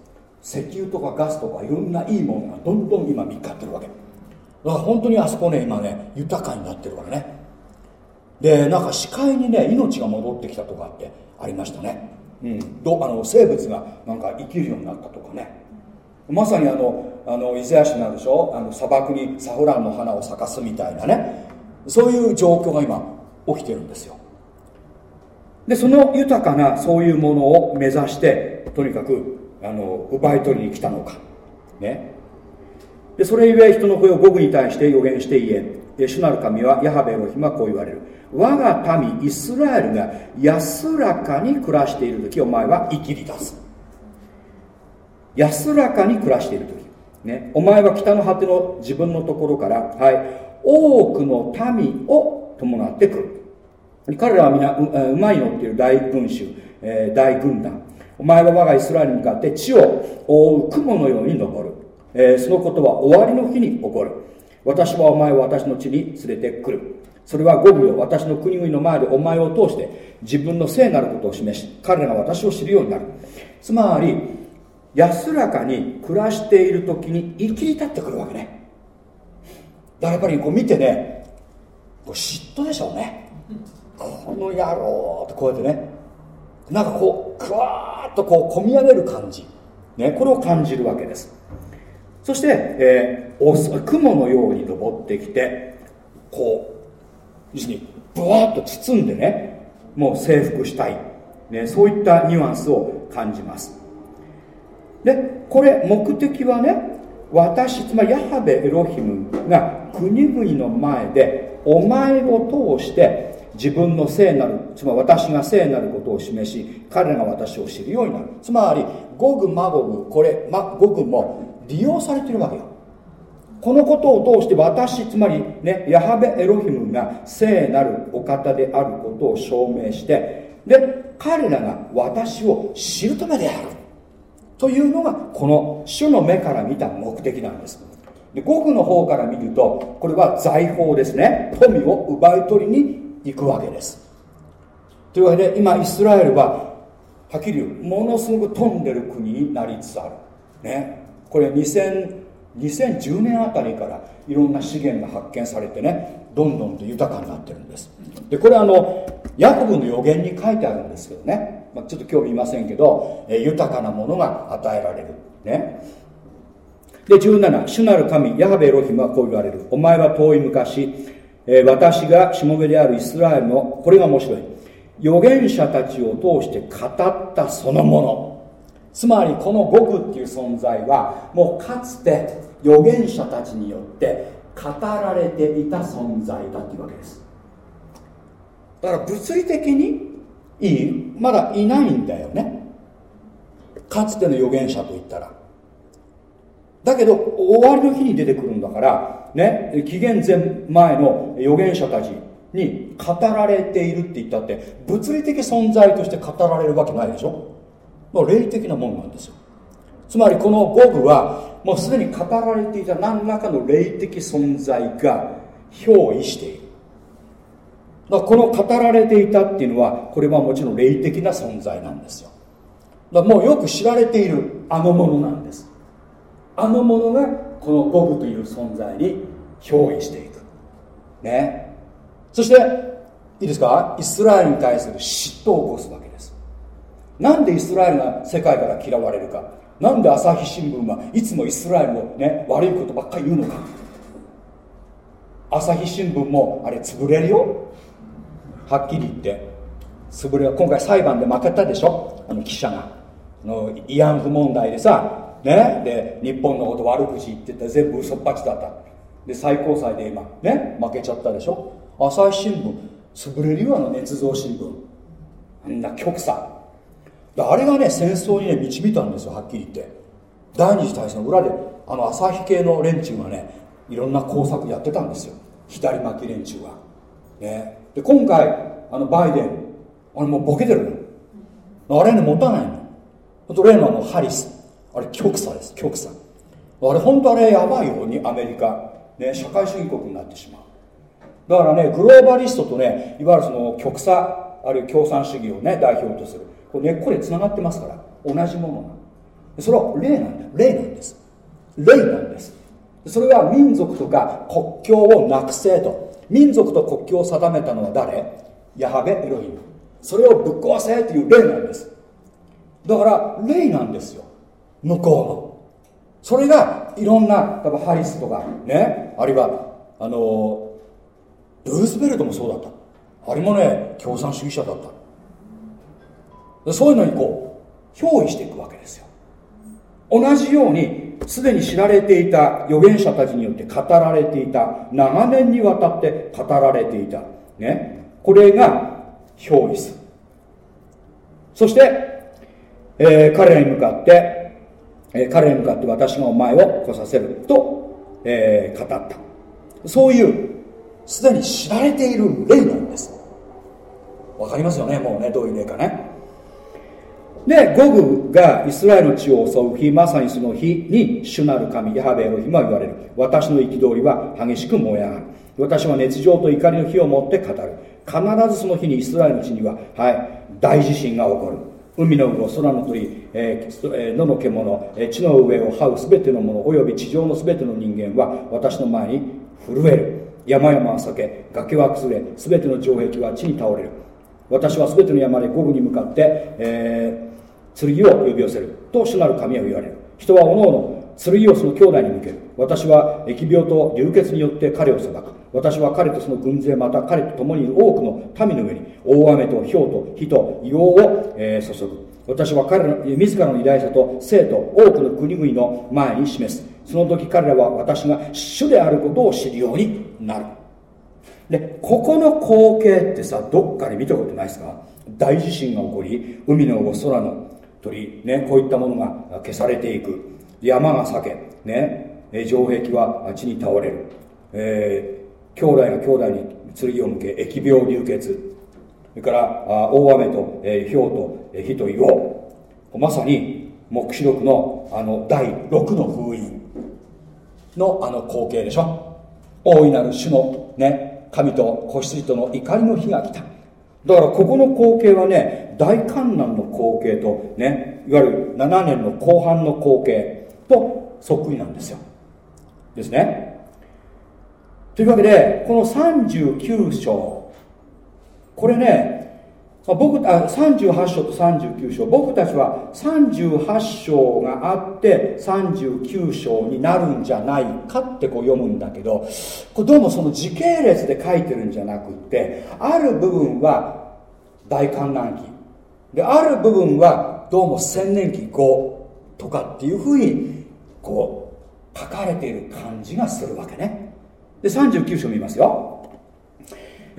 石油とかガスとかいろんないいものがどんどん今見っかってるわけ。だから本当にあそこね今ね豊かになってるからね。でなんか視界にね命が戻ってきたとかってありましたね、うん、どあの生物がなんか生きるようになったとかね。まさにあのあのイザヤシなんでしょ？あの砂漠にサフランの花を咲かすみたいなね。そういう状況が今起きてるんですよ。でその豊かなそういうものを目指してとにかくあの奪い取りに来たのか。ね。でそれゆえ人の声を僕に対して予言して言え主なる神はヤハベロヒムはこう言われる我が民イスラエルが安らかに暮らしている時お前は生きり出す安らかに暮らしている時、ね、お前は北の果ての自分のところから、はい、多くの民を伴ってくる彼らは皆馬に乗っている大群衆、えー、大軍団。お前は我がイスラエルに向かって地を覆う雲のように登る、えー、そのことは終わりの日に起こる。私はお前を私の地に連れてくる。それは五分よ。私の国々の前でお前を通して自分の聖なることを示し彼らが私を知るようになる。つまり安らかに暮らしている時に生きり立ってくるわけね。だからやっぱりこう見てねこう嫉妬でしょうね。この野郎ってこうやってねなんかこうくわーっとこう込み上げる感じ、ね、これを感じるわけです。そして、えー、雲のように登ってきてこう要するにブワーッと包んでねもう征服したい、ね、そういったニュアンスを感じます。でこれ目的はね私つまりヤハベエロヒムが国々の前でお前を通して自分の聖なるつまり私が聖なることを示し彼らが私を知るようになる。つまりゴグマゴグこれ、ま、ゴグも利用されてるわけよ。このことを通して私つまりねヤハベエロヒムが聖なるお方であることを証明してで彼らが私を知るためである。というのがこの主の目から見た目的なんです。で語句の方から見るとこれは財宝ですね。富を奪い取りに行くわけです。というわけで今イスラエルははっきり言うものすごく富んでる国になりつつある。ね。これ2000 2010年あたりからいろんな資源が発見されてねどんどんと豊かになってるんです。でこれあのヤコブの予言に書いてあるんですけどね、まあ、ちょっと興味いませんけど、え豊かなものが与えられる。ね。で17主なる神ヤハベエロヒムはこう言われる。お前は遠い昔、え、私がしもべであるイスラエルのこれが面白い。預言者たちを通して語ったそのもの。つまりこの語句っていう存在はもうかつて預言者たちによって語られていた存在だっていうわけです。だから物理的にいい？まだいないんだよね。かつての預言者といったら。だけど終わりの日に出てくるんだからね紀元前前の預言者たちに語られているって言ったって物理的存在として語られるわけないでしょ？霊的なもんなんですよ。つまりこの語具はもうすでに語られていた何らかの霊的存在が憑依している。だこの語られていたっていうのはこれはもちろん霊的な存在なんですよ。だもうよく知られているあのものなんです。あのものがこの語具という存在に憑依していくね。そしていいですか？イスラエルに対する嫉妬を起こすわけです。なんでイスラエルが世界から嫌われるか？なんで朝日新聞はいつもイスラエルの、ね、悪いことばっかり言うのか？朝日新聞もあれ潰れるよ？はっきり言って。潰れる今回裁判で負けたでしょ？あの記者が。の慰安婦問題でさね。で日本のこと悪口言ってた全部嘘っぱちだった。で最高裁で今ね負けちゃったでしょ。朝日新聞潰れるような捏造新聞。あんな極左。あれがね戦争にね導いたんですよはっきり言って。第二次大戦の裏であの朝日系の連中がねいろんな工作やってたんですよ。左巻き連中は、ね、で今回あのバイデンあれもうボケてるの。あれね持たないの。あと例のあのハリス。あれ極左です。極左。あれ本当あれやばいよにアメリカ、ね、社会主義国になってしまう。だからねグローバリストとねいわゆるその極左あるいは共産主義をね代表とする。これ根っこでつながってますから同じものなそれは霊なんだ。霊なんです。霊なんです。それは民族とか国境をなくせと。民族と国境を定めたのは誰？ヤハベエロヒム。それをぶっ壊せという霊なんです。だから霊なんですよ。向こうの。それがいろんな多分ハリスとかねあるいはあのルーズベルトもそうだった。あれもね共産主義者だった。そういうのにこう憑依していくわけですよ。同じようにすでに知られていた預言者たちによって語られていた長年にわたって語られていた。ね。これが憑依する。そして、えー、彼らに向かって、え、彼に向かって私がお前を来させると、えー、語った。そういうすでに知られている霊なんです。わかりますよねもうねどういう霊かね。でゴグがイスラエルの地を襲う日まさにその日に主なる神ヤハベエロヒムは言われる。私の憤りは激しく燃え上がる。私は熱情と怒りの火を持って語る。必ずその日にイスラエルの地には、はい、大地震が起こる。海の魚空の鳥、えー、野の獣、地の上を這うすべてのものおよび地上のすべての人間は私の前に震える。山々は裂け崖は崩れ全ての城壁は地に倒れる。私は全ての山で午後に向かって、えー、剣を呼び寄せる。と主なる神は言われる。人はおのおの剣をその兄弟に向ける。私は疫病と流血によって彼を裁く。私は彼とその軍勢また彼と共にいる多くの民の上に大雨と氷と火と硫黄を、注ぐ。私は彼の自らの偉大さと生と多くの国々の前に示す。その時彼らは私が主であることを知るようになる。でここの光景ってさどっかで見たことないですか？大地震が起こり海の空の鳥、ね、こういったものが消されていく。山が裂け、ね、城壁は地に倒れる、えー、兄弟が兄弟に剣を向け疫病流血。それから大雨と、えー、氷と、えー、火と硫黄まさに黙示録のあの第6の封印のあの光景でしょ。大いなる主のね神と子羊との怒りの日が来た。だからここの光景はね大観難の光景とねいわゆる7年の後半の光景とそっくりなんですよ。ですね。というわけでこの39章。これね、僕あ38章と39章。僕たちは38章があって39章になるんじゃないかってこう読むんだけどこれどうもその時系列で書いてるんじゃなくってある部分は大観覧期。である部分はどうも千年期後とかっていうふうにこう書かれている感じがするわけね。で39章見ますよ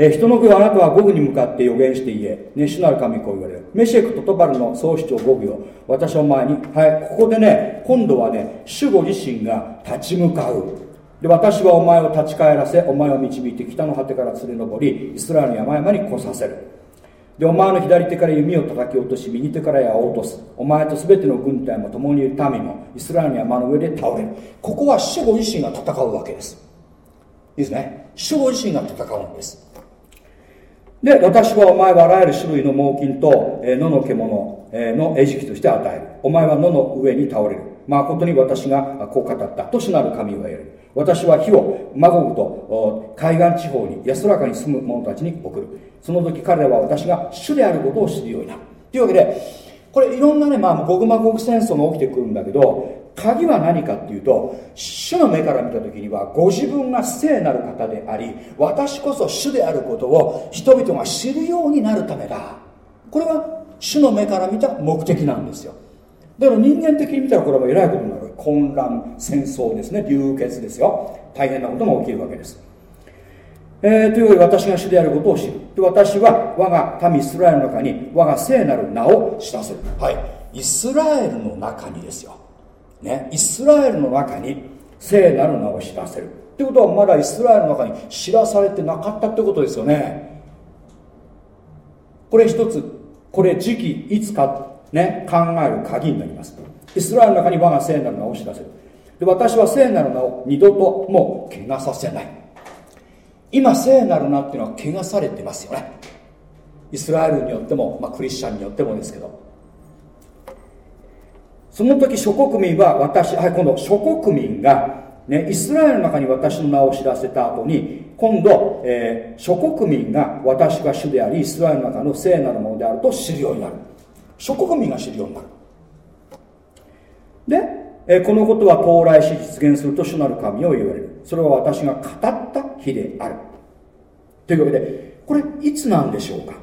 え、人の子よあなたはゴグに向かって予言して言え、ね、主なる神こう言われる。メシェクとトバルの総主張ゴグよ。私は前に、はい、ここでね、今度はね、主語自身が立ち向かう。で、私はお前を立ち返らせ、お前を導いて北の果てから連れ上り、イスラエルの山々に来させる。で、お前の左手から弓を叩き落とし、右手から矢を落とす。お前と全ての軍隊も共にいる民も、イスラエルの山の上で倒れる。ここは主語自身が戦うわけです。ですね。主語自身が戦うんです。で、私はお前はあらゆる種類の猛禽と、えー、野の獣、え、の餌食として与える。お前は野の上に倒れる。誠に私がこう語った。と主なる神は言える。私は火をマゴグと海岸地方に安らかに住む者たちに送る。その時彼らは私が主であることを知るようになる。というわけで、これいろんなね、まあ、ゴグマゴグ戦争が起きてくるんだけど、鍵は何かっていうと主の目から見た時にはご自分が聖なる方であり私こそ主であることを人々が知るようになるためだ。これは主の目から見た目的なんですよ。だから人間的に見たらこれは偉いことになる。混乱戦争ですね。流血ですよ。大変なことが起きるわけです。えー、というより私が主であることを知る。で私は我が民イスラエルの中に我が聖なる名を知らせる。はい。イスラエルの中にですよ。ね、イスラエルの中に聖なる名を知らせる。ってことはまだイスラエルの中に知らされてなかったってことですよね。これ一つこれ時期いつかね考える鍵になります。イスラエルの中に我が聖なる名を知らせる。で私は聖なる名を二度ともう汚させない。今聖なる名っていうのは汚されてますよね。イスラエルによっても、まあ、クリスチャンによってもですけど。その時諸国民は私、はい、今度諸国民が、ね、イスラエルの中に私の名を知らせた後に今度、えー、諸国民が私が主でありイスラエルの中の聖なるものであると知るようになる。諸国民が知るようになる。で、えー、このことは到来し実現すると主なる神を言われる。それは私が語った日である。というわけでこれいつなんでしょうか。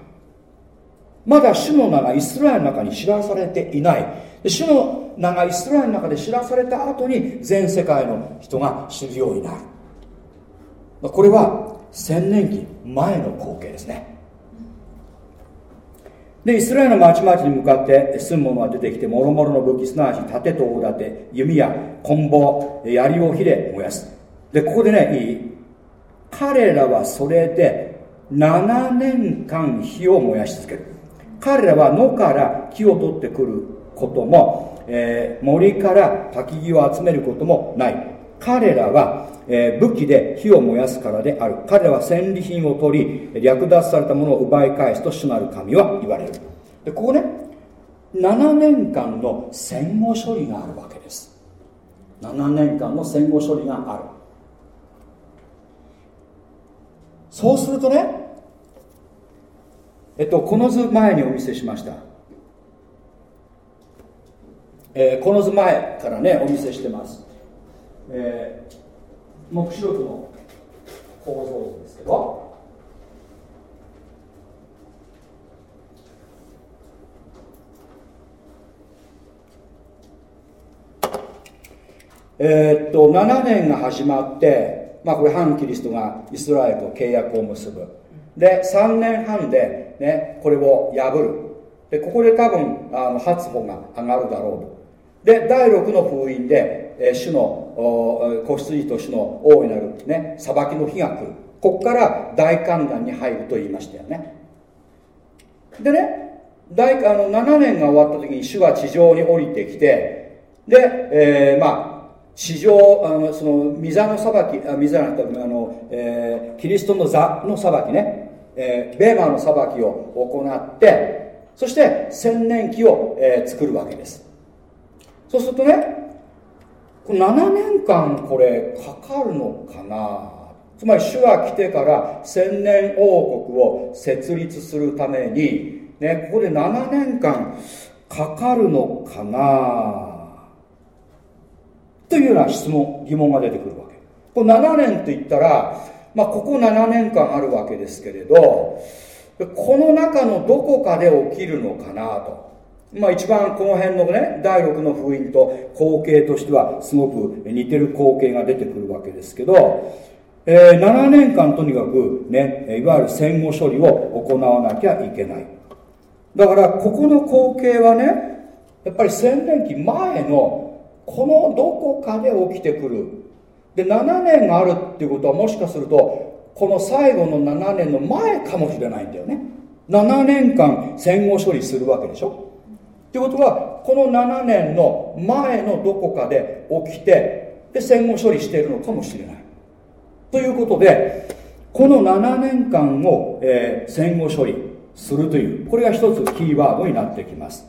まだ主の名がイスラエルの中に知らされていない。主の名がイスラエルの中で知らされた後に全世界の人が知るようになる。これは千年期前の光景ですね。でイスラエルの町々に向かって住む者が出てきて諸々の武器すなわち盾と大盾弓や棍棒槍を火で燃やす。でここでねいい彼らはそれで7年間火を燃やし続ける。彼らは野から木を取ってくることも、えー、森から焚き木を集めることもない。彼らは、えー、武器で火を燃やすからである。彼らは戦利品を取り略奪されたものを奪い返すと主なる神は言われる。でここね7年間の戦後処理があるわけです。7年間の戦後処理がある。そうするとねえっとこの図前にお見せしました。えー、この図前からねお見せしてます、えー、目視録の構造図ですけど。え、っと7年が始まってまあこれ反キリストがイスラエルと契約を結ぶ。で3年半でねこれを破る。でここで多分あの発歩が上がるだろうと。で第6の封印で、え、主の子羊と主の大いなる、ね、裁きの日が来るここから大観覧に入ると言いましたよね。でね大あの7年が終わった時に主が地上に降りてきてで、えー、まあ地上あのその御座の裁きあ御座なくてあの、えー、キリストの座の裁きね、えー、ベーマーの裁きを行ってそして千年期を、えー、作るわけです。そうするとね7年間これかかるのかな。つまり主が来てから千年王国を設立するために、ね、ここで7年間かかるのかな。というような質問疑問が出てくるわけ。これ7年といったら、まあ、ここ7年間あるわけですけれどこの中のどこかで起きるのかなと。まあ一番この辺のね第6の封印と光景としてはすごく似てる光景が出てくるわけですけど、えー、7年間とにかくねいわゆる戦後処理を行わなきゃいけない。だからここの光景はねやっぱり千年期前のこのどこかで起きてくる。で7年があるっていうことはもしかするとこの最後の7年の前かもしれないんだよね。7年間戦後処理するわけでしょ。ってことはこの7年の前のどこかで起きてで戦後処理しているのかもしれない。ということでこの7年間を、えー、戦後処理するというこれが一つキーワードになってきます。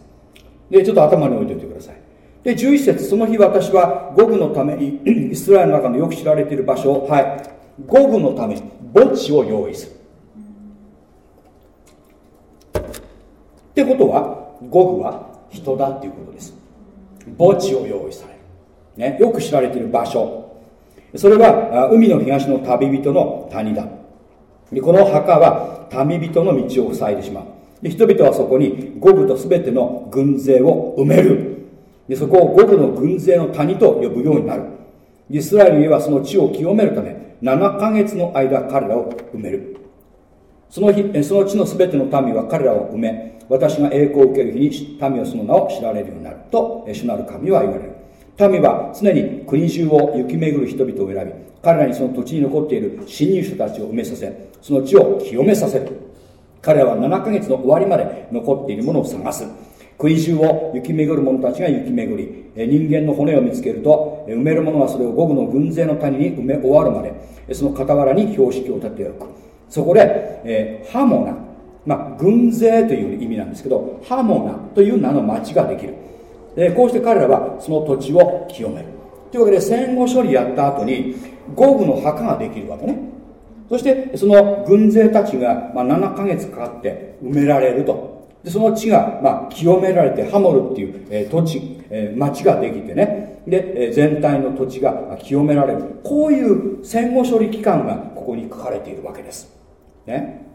でちょっと頭に置いておいてください。で11節その日私はゴグのために [CLEARS THROAT] イスラエルの中のよく知られている場所をはいゴグのために墓地を用意する。ってことはゴグは人だっていうことです。墓地を用意される、ね、よく知られている場所。それは海の東の旅人の谷だ。でこの墓は旅人の道を塞いでしまう。で人々はそこにゴブと全ての軍勢を埋める。でそこをゴブの軍勢の谷と呼ぶようになる。イスラエルにはその地を清めるため7ヶ月の間彼らを埋める。その日その地の全ての民は彼らを埋め私が栄光を受ける日に民はその名を知られるようになると主なる神は言われる。民は常に国中を行き巡る人々を選び彼らにその土地に残っている侵入者たちを埋めさせその地を清めさせる。彼らは7ヶ月の終わりまで残っているものを探す。国中を行き巡る者たちが行き巡り人間の骨を見つけると埋める者はそれを午後の軍勢の谷に埋め終わるまでその傍らに標識を立てておく。そこで、えー、ハモナまあ軍勢という意味なんですけどハモナという名の町ができる。でこうして彼らはその土地を清める。というわけで戦後処理やった後に豪雨の墓ができるわけね。そしてその軍勢たちが、まあ、7ヶ月かかって埋められると。でその地が、まあ、清められてハモルっていう、えー、土地、えー、町ができてね。で、えー、全体の土地が清められる。こういう戦後処理期間がここに書かれているわけです。ね。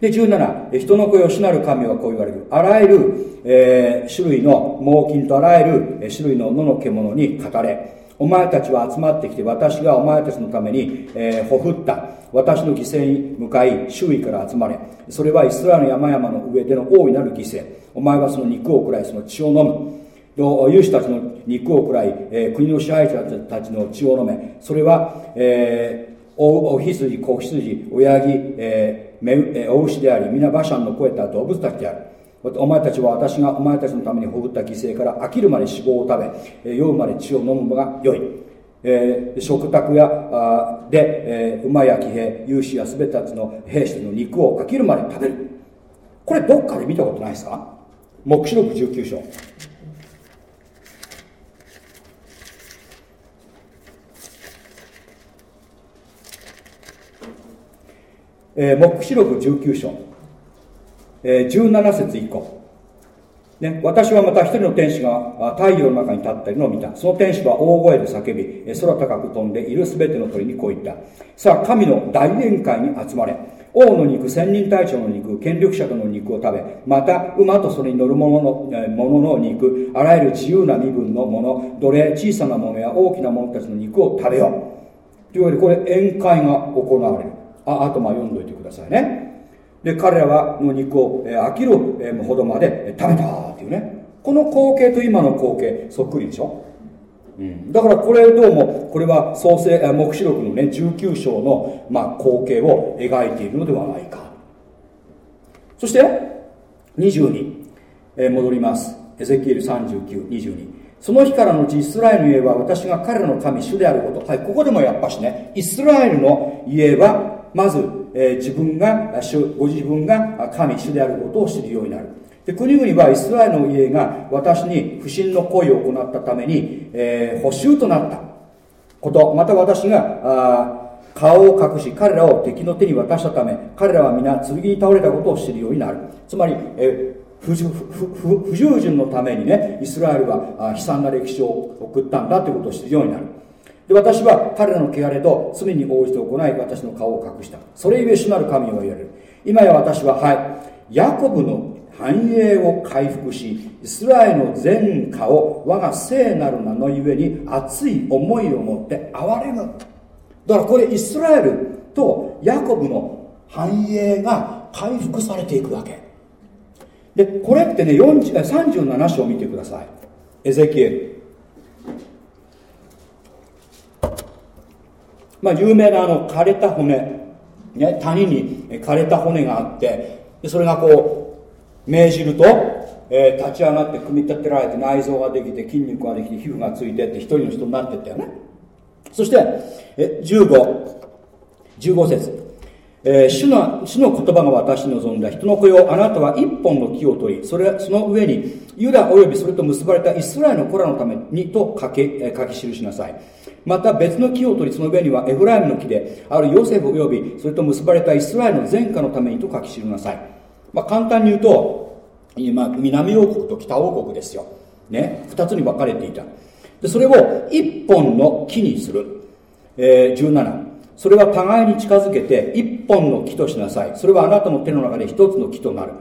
で17人の声を主なる神はこう言われる。あらゆる、えー、種類の猛禽とあらゆるえ種類の野の獣に語れ。お前たちは集まってきて私がお前たちのために、えー、ほふった。私の犠牲に向かい周囲から集まれ。それはイスラエルの山々の上での大いなる犠牲。お前はその肉を食らいその血を飲む。勇士たちの肉を食らい、えー、国の支配者たちの血を飲め。それは、えー、お羊子羊親木、えーお牛であり皆馬車の超えた動物たちである。お前たちは私がお前たちのためにほぐった犠牲から飽きるまで脂肪を食べ酔うまで血を飲むのが良い、えー、食卓やあで、えー、馬や騎兵勇士や全てたちの兵士の肉を飽きるまで食べる。これどっかで見たことないですか？黙示録19章。えー、黙示録19章、えー、17節以降、ね、私はまた一人の天使が太陽の中に立っているのを見た。その天使は大声で叫び空高く飛んでいる全ての鳥にこう言った。さあ神の大宴会に集まれ。王の肉千人隊長の肉権力者との肉を食べまた馬とそれに乗る者のの,、えー、者の肉あらゆる自由な身分のもの奴隷小さなものや大きな者たちの肉を食べよう。というわけでこれ宴会が行われる。ああとまあ読んどいてくださいね。で彼らはの肉を、え、飽きる、え、ほどまで、食べたっていうね。この光景と今の光景そっくりでしょ、うん、だからこれどうもこれは創世黙示録のね19章の、まあ、光景を描いているのではないか。そして22、え、戻ります。エゼキエル3922その日からのうちイスラエルの家は私が彼らの神主であること。はいここでもやっぱしねイスラエルの家はまず、えー、自分が主ご自分が神主であることを知るようになる。で国々はイスラエルの家が私に不信の行為を行ったために、えー、補修となった。ことまた私があ顔を隠し彼らを敵の手に渡したため彼らは皆剣に倒れたことを知るようになる。つまり、えー不従順のためにねイスラエルは悲惨な歴史を送ったんだということを知るようになる。で私は彼らの汚れと罪に応じて行い私の顔を隠した。それゆえ主なる神は言われる。今や私ははい。ヤコブの繁栄を回復しイスラエルの前科を我が聖なる名のゆえに熱い思いを持って憐れむ。だからこれイスラエルとヤコブの繁栄が回復されていくわけ。でこれってね37章を見てください。エゼキエル。まあ有名なあの枯れた骨、ね、谷に枯れた骨があってでそれがこう命じると、えー、立ち上がって組み立てられて内臓ができて筋肉ができて皮膚がついてって一人の人になってったよね。そしてえ15 15節。えー、主の主の言葉が私に望んだ人の子よあなたは一本の木を取りそれその上にユダ及びそれと結ばれたイスラエルの子らのためにと書き,、えー、書き記しなさい。また別の木を取りその上にはエフライムの木であるヨセフ及びそれと結ばれたイスラエルの前科のためにと書き記なさい、まあ、簡単に言うと、まあ、南王国と北王国ですよ、ね、二つに分かれていた。でそれを一本の木にする、えー、17それは互いに近づけて一本の木としなさい。それはあなたの手の中で一つの木となる。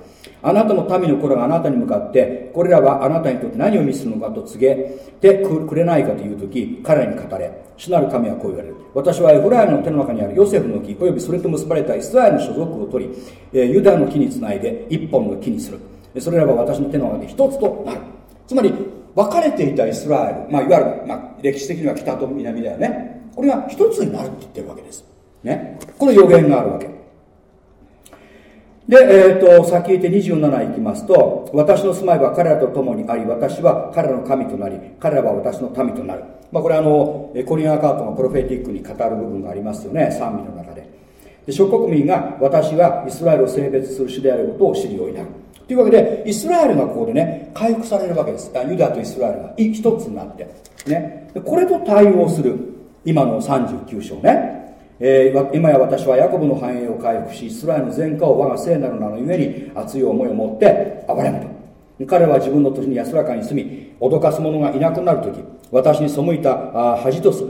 あなたの民の頃があなたに向かってこれらはあなたにとって何を見するのかと告げてくれないかという時彼らに語れ主なる神はこう言われる私はエフライムの手の中にあるヨセフの木およびそれと結ばれたイスラエルの所属を取り、えユダの木につないで一本の木にするそれらは私の手の中で一つとなるつまり分かれていたイスラエル、まあ、いわゆる、まあ、歴史的には北と南だよねこれが一つになるって言ってるわけです。ね。この予言があるわけ。で、えっ、ー、と、先行って27いきますと、私の住まいは彼らと共にあり、私は彼らの神となり、彼らは私の民となる。まあ、これあの、コリンアカートのプロフェティックに語る部分がありますよね、賛美の中で。で諸国民が私はイスラエルを性別する主であることを知るようになる。というわけで、イスラエルがここでね、回復されるわけです。ユダとイスラエルが一つになって。ね。これと対応する。今の39章ね、えー、今や私はヤコブの繁栄を回復しイスラエルの前科を我が聖なる名のゆえに熱い思いを持って憐れむと彼は自分の土地に安らかに住み脅かす者がいなくなる時私に背いた恥とす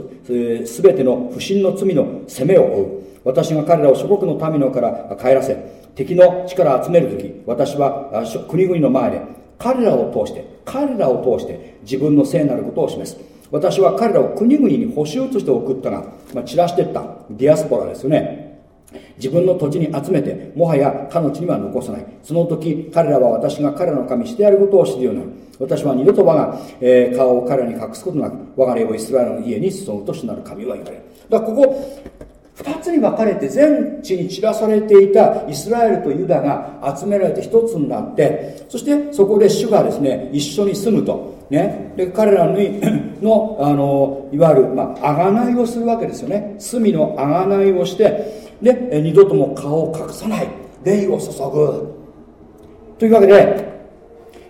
すべての不信の罪の責めを負う私が彼らを諸国の民のから帰らせ敵の力を集める時私は国々の前で彼らを通して彼らを通して自分の聖なることを示す。私は彼らを国々に補修として送ったが、まあ、散らしていったディアスポラですよね。自分の土地に集めてもはや彼の地には残さない。その時彼らは私が彼らの神してやることを知るようになる。私は二度と我が、えー、顔を彼らに隠すことなく我が霊をイスラエルの家に注ぐとしなる神は言われる。だからここ二つに分かれて全地に散らされていたイスラエルとユダが集められて一つになってそしてそこで主がですね一緒に住むと。ね、で彼らに [CLEARS THROAT] のあのいわゆる、まあ、贖いをするわけですよね。罪の贖いをしてで二度とも顔を隠さない。霊を注ぐ。というわけで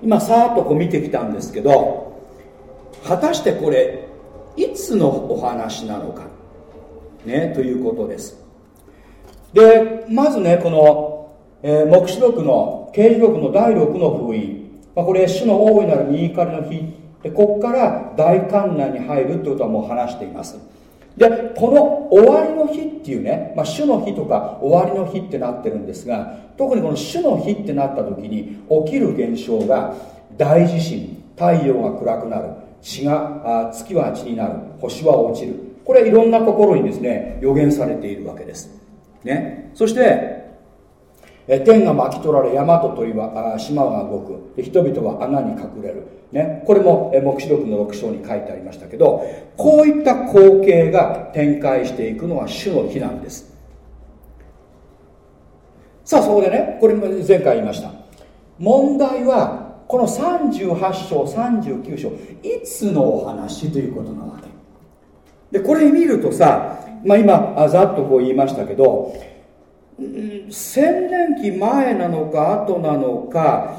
今さーっとこう見てきたんですけど果たしてこれいつのお話なのか。ねということです。でまずねこの、えー、黙示録の刑事録の第6の封印。まあ、これ主の大いなる右からの日。でここから大観覧に入るということはもう話しています。でこの終わりの日っていうね、まあ、主の日とか終わりの日ってなってるんですが特にこの主の日ってなった時に起きる現象が大地震太陽が暗くなる血があ月は血になる星は落ちる。これいろんなところにですね予言されているわけです。ね。そして天が巻き取られ山と鳥は島が動く。人々は穴に隠れる、ね、これも黙示録の6章に書いてありましたけどこういった光景が展開していくのは主の日なんです。さあそこでねこれも前回言いました。問題はこの38章39章いつのお話ということなわけ。でこれ見るとさ、まあ、今ざっとこう言いましたけど千年期前なのか後なのか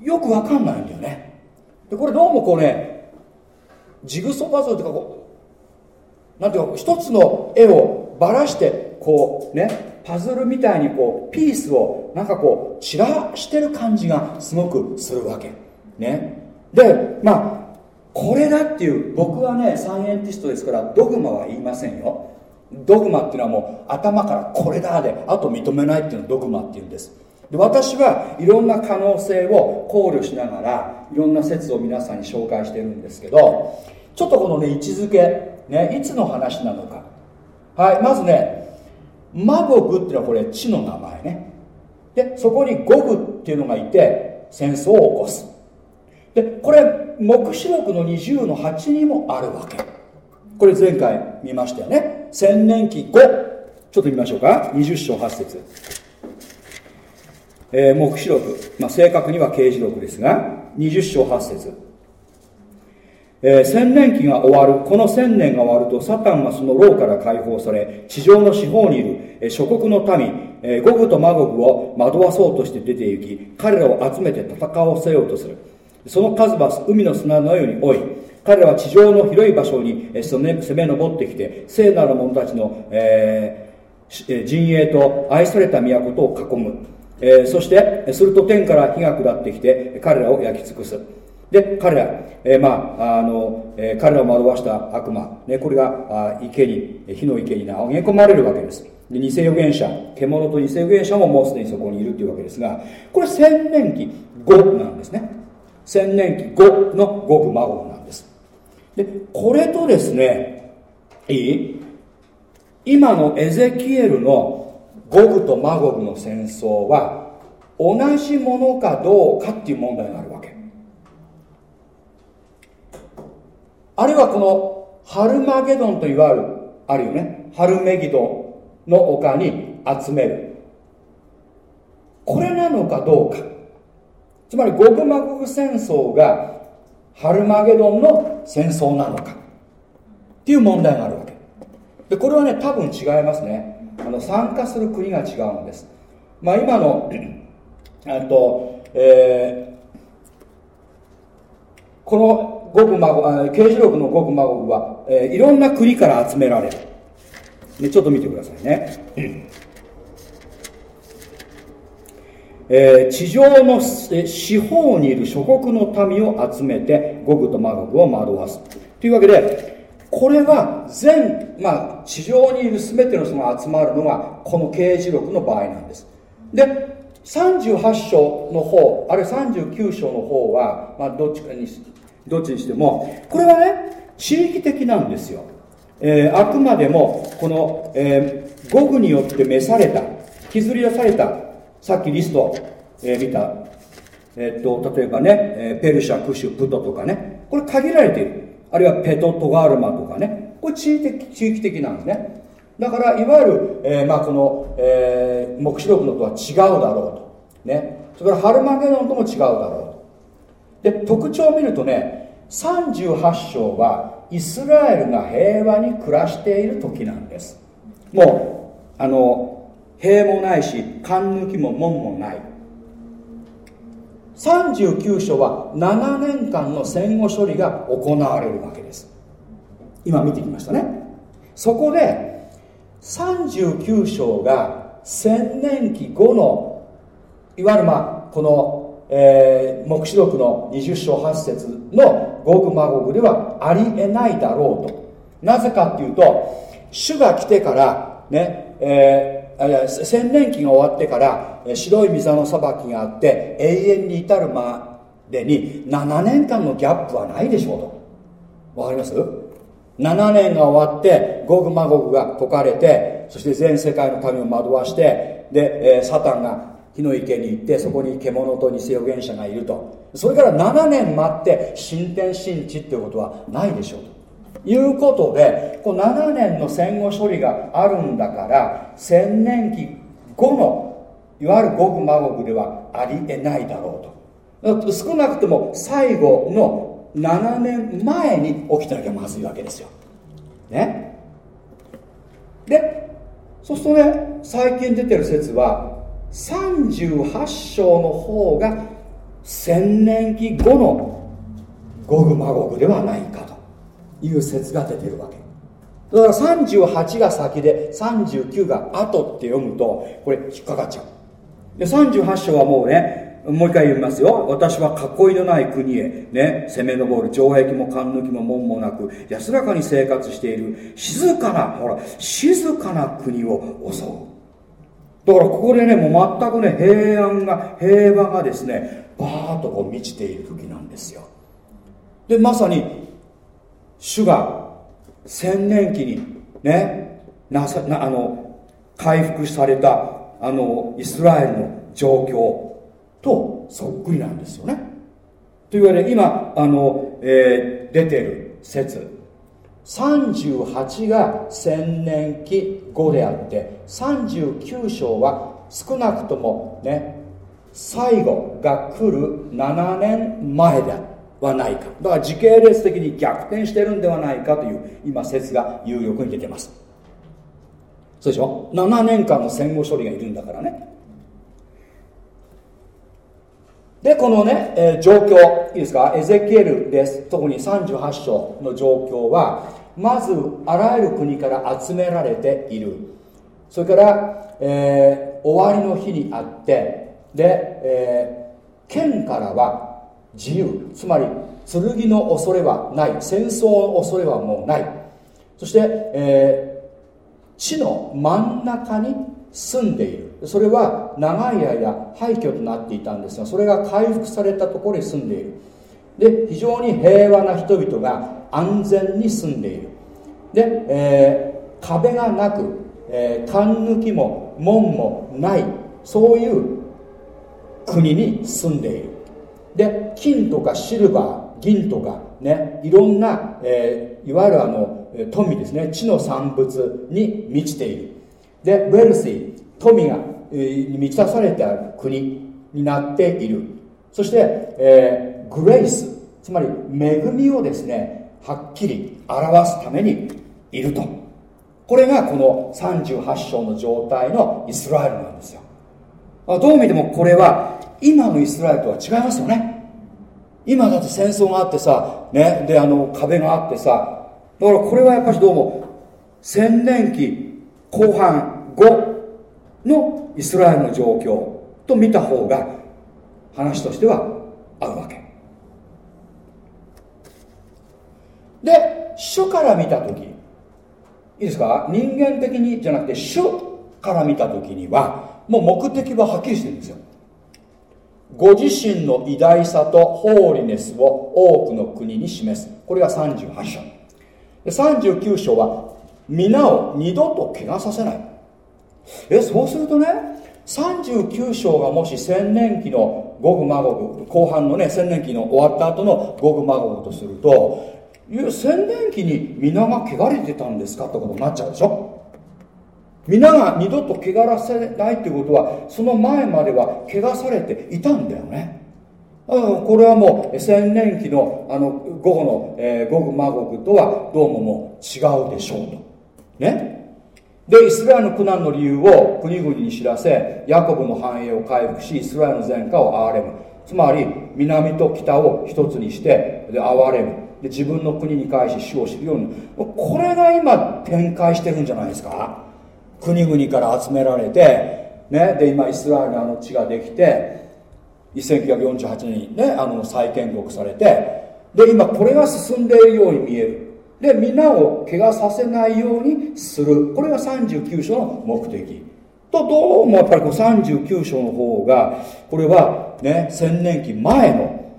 よくわかんないんだよね。でこれどうもこうねジグソーパズルとかこう。なんていうか一つの絵をばらしてこうねパズルみたいにこうピースをなんかこう散らしてる感じがすごくするわけ。ね。でまあこれだっていう僕はねサイエンティストですからドグマは言いませんよ。ドグマっていうのはもう頭からこれだであと認めないっていうのをドグマっていうんです。で私はいろんな可能性を考慮しながらいろんな説を皆さんに紹介してるんですけどちょっとこのね位置づけ、ね、いつの話なのか。はいまずねマゴグっていうのはこれ地の名前ね。でそこにゴグっていうのがいて戦争を起こす。でこれ黙示録の20の8にもあるわけ。これ前回見ましたよね。千年期5ちょっと見ましょうか。20章8節。えー、黙示録、まあ、正確には刑事録ですが20章8節。えー、千年期が終わる。この千年が終わるとサタンはその牢から解放され地上の四方にいる、えー、諸国の民、えー、ゴグとマゴグを惑わそうとして出て行き彼らを集めて戦わせようとする。その数は海の砂のように多い。彼らは地上の広い場所に攻め上ってきて聖なる者たちの、えー、陣営と愛された都とを囲む、えー、そしてすると天から火が下ってきて彼らを焼き尽くす。で彼ら、えー、まああの、えー、彼らを惑わした悪魔、ね、これがあ池に火の池に投げ込まれるわけです。で偽預言者。獣と偽預言者ももうすでにそこにいるというわけですがこれ千年期5なんですね。千年期5のごく孫でこれとですねいい？今のエゼキエルのゴグとマゴグの戦争は同じものかどうかっていう問題があるわけ。あるいはこのハルマゲドンといわゆるあるよねハルメギドンの丘に集める。これなのかどうか。つまりゴグマゴグ戦争がハルマゲドンの戦争なのか。っていう問題があるわけ。でこれはね多分違いますね。あの参加する国が違うんです。まあ今の [CLEARS THROAT] あと、えー、このごくまご刑事録のごくまごは、えー、いろんな国から集められる。でちょっと見てくださいね、えー、地上の四方にいる諸国の民を集めてゴグとマゴグを惑わす。というわけでこれは全、まあ、地上にいる全ての人が集まるのがこの刑事録の場合なんです。で38章の方あるいは39章の方は、まあ、どっちかにどっちにしてもこれはね地域的なんですよ、えー、あくまでもこの、えー、語具によって召された削り出されたさっきリスト、えー、見た、えー、っと例えばね、えー、ペルシャクシュプトとかね。これ限られている。あるいはペトトガルマとかね。これ地域的地域的なんですね。だからいわゆる、えーまあ、この、えー、黙示録のとは違うだろうと。ね。それからハルマゲドンとも違うだろうと。で特徴を見るとね38章はイスラエルが平和に暮らしている時なんです。もうあの塀もないし勘抜きも門もない。39章は7年間の戦後処理が行われるわけです。今見てきましたね。そこで39章が千年期後のいわゆるまあこのえー、黙示録の20章8節のゴグマゴグではありえないだろうと。なぜかっていうと主が来てからね、えー、千年期が終わってから白い溝の裁きがあって永遠に至るまでに7年間のギャップはないでしょうと。わかります？7年が終わってゴグマゴグが解かれてそして全世界の民を惑わしてで、え、サタンが火の池に行ってそこに獣と偽預言者がいると。それから7年待って新天新地っていうことはないでしょうと。いうことでこう7年の戦後処理があるんだから千年期後のいわゆるゴグマゴグではありえないだろうと。少なくとも最後の7年前に起きてなきゃまずいわけですよ。ね？でそうするとね最近出てる説は38章の方が千年期後のゴグマゴグではないかと。いう説が出てるわけ。だから38が先で39が後って読むとこれ引っかかっちゃう。で38章はもうねもう一回読みますよ。私は囲いのない国へね攻め上る。城壁も勘抜きも門もなく安らかに生活している。静かなほら静かな国を襲う。だからここでねもう全くね平安が平和がですねバーッとこう満ちている時なんですよ。でまさに主が千年期にねなさなあの回復されたあのイスラエルの状況とそっくりなんですよね。というわけで今あの、えー、出てる説。38が千年期後であって39章は少なくともね最後が来る7年前であったはないか。だから時系列的に逆転してるんではないかという今説が有力に出てます。そうでしょ？7年間の戦後処理がいるんだからね。でこのね、えー、状況いいですか？エゼキエルです。特に38章の状況はまずあらゆる国から集められている。それから、えー、終わりの日にあってで、えー、剣からは自由。つまり剣の恐れはない。戦争の恐れはもうない。そして、えー、地の真ん中に住んでいる。それは長い間廃墟となっていたんですがそれが回復されたところに住んでいる。で非常に平和な人々が安全に住んでいる。で、えー、壁がなく、えー、勘抜きも門もない。そういう国に住んでいる。で金とかシルバー銀とかねいろんな、えー、いわゆるあの富ですね。地の産物に満ちている。でウェルシー富が、えー、満たされた国になっている。そして、えー、グレイスつまり恵みをですねはっきり表すためにいると。これがこの38章の状態のイスラエルなんですよ。どう見てもこれは今のイスラエルとは違いますよね。今だって戦争があってさ、ね、であの壁があってさだからこれはやっぱりどうも千年期後半後のイスラエルの状況と見た方が話としては合うわけ。で主から見た時。いいですか？人間的にじゃなくて主から見た時にはもう目的ははっきりしてるんですよ。ご自身の偉大さとホーリネスを多くの国に示す。これが38章。39章は皆を二度と怪我させない。えそうするとね39章がもし千年期のゴグマゴグ後半のね千年期の終わった後のゴグマゴグとすると千年期に皆が汚れてたんですかってことになっちゃうでしょ。皆が二度と汚らせないっていうことはその前までは汚されていたんだよね。だこれはもう千年期のあの午後の、えー、ゴグマゴグとはどうももう違うでしょうと。ね。でイスラエルの苦難の理由を国々に知らせヤコブの繁栄を回復しイスラエルの前科を憐れむ。つまり南と北を一つにしてで憐れむ。で自分の国に返し主を知るように。これが今展開してるんじゃないですか？国々から集められて、ね、で今イスラエルのあの地ができて1948年にねあの再建国されてで今これが進んでいるように見える。で皆を怪我させないようにする。これが39章の目的。とどうもやっぱりこの39章の方がこれはね千年期前の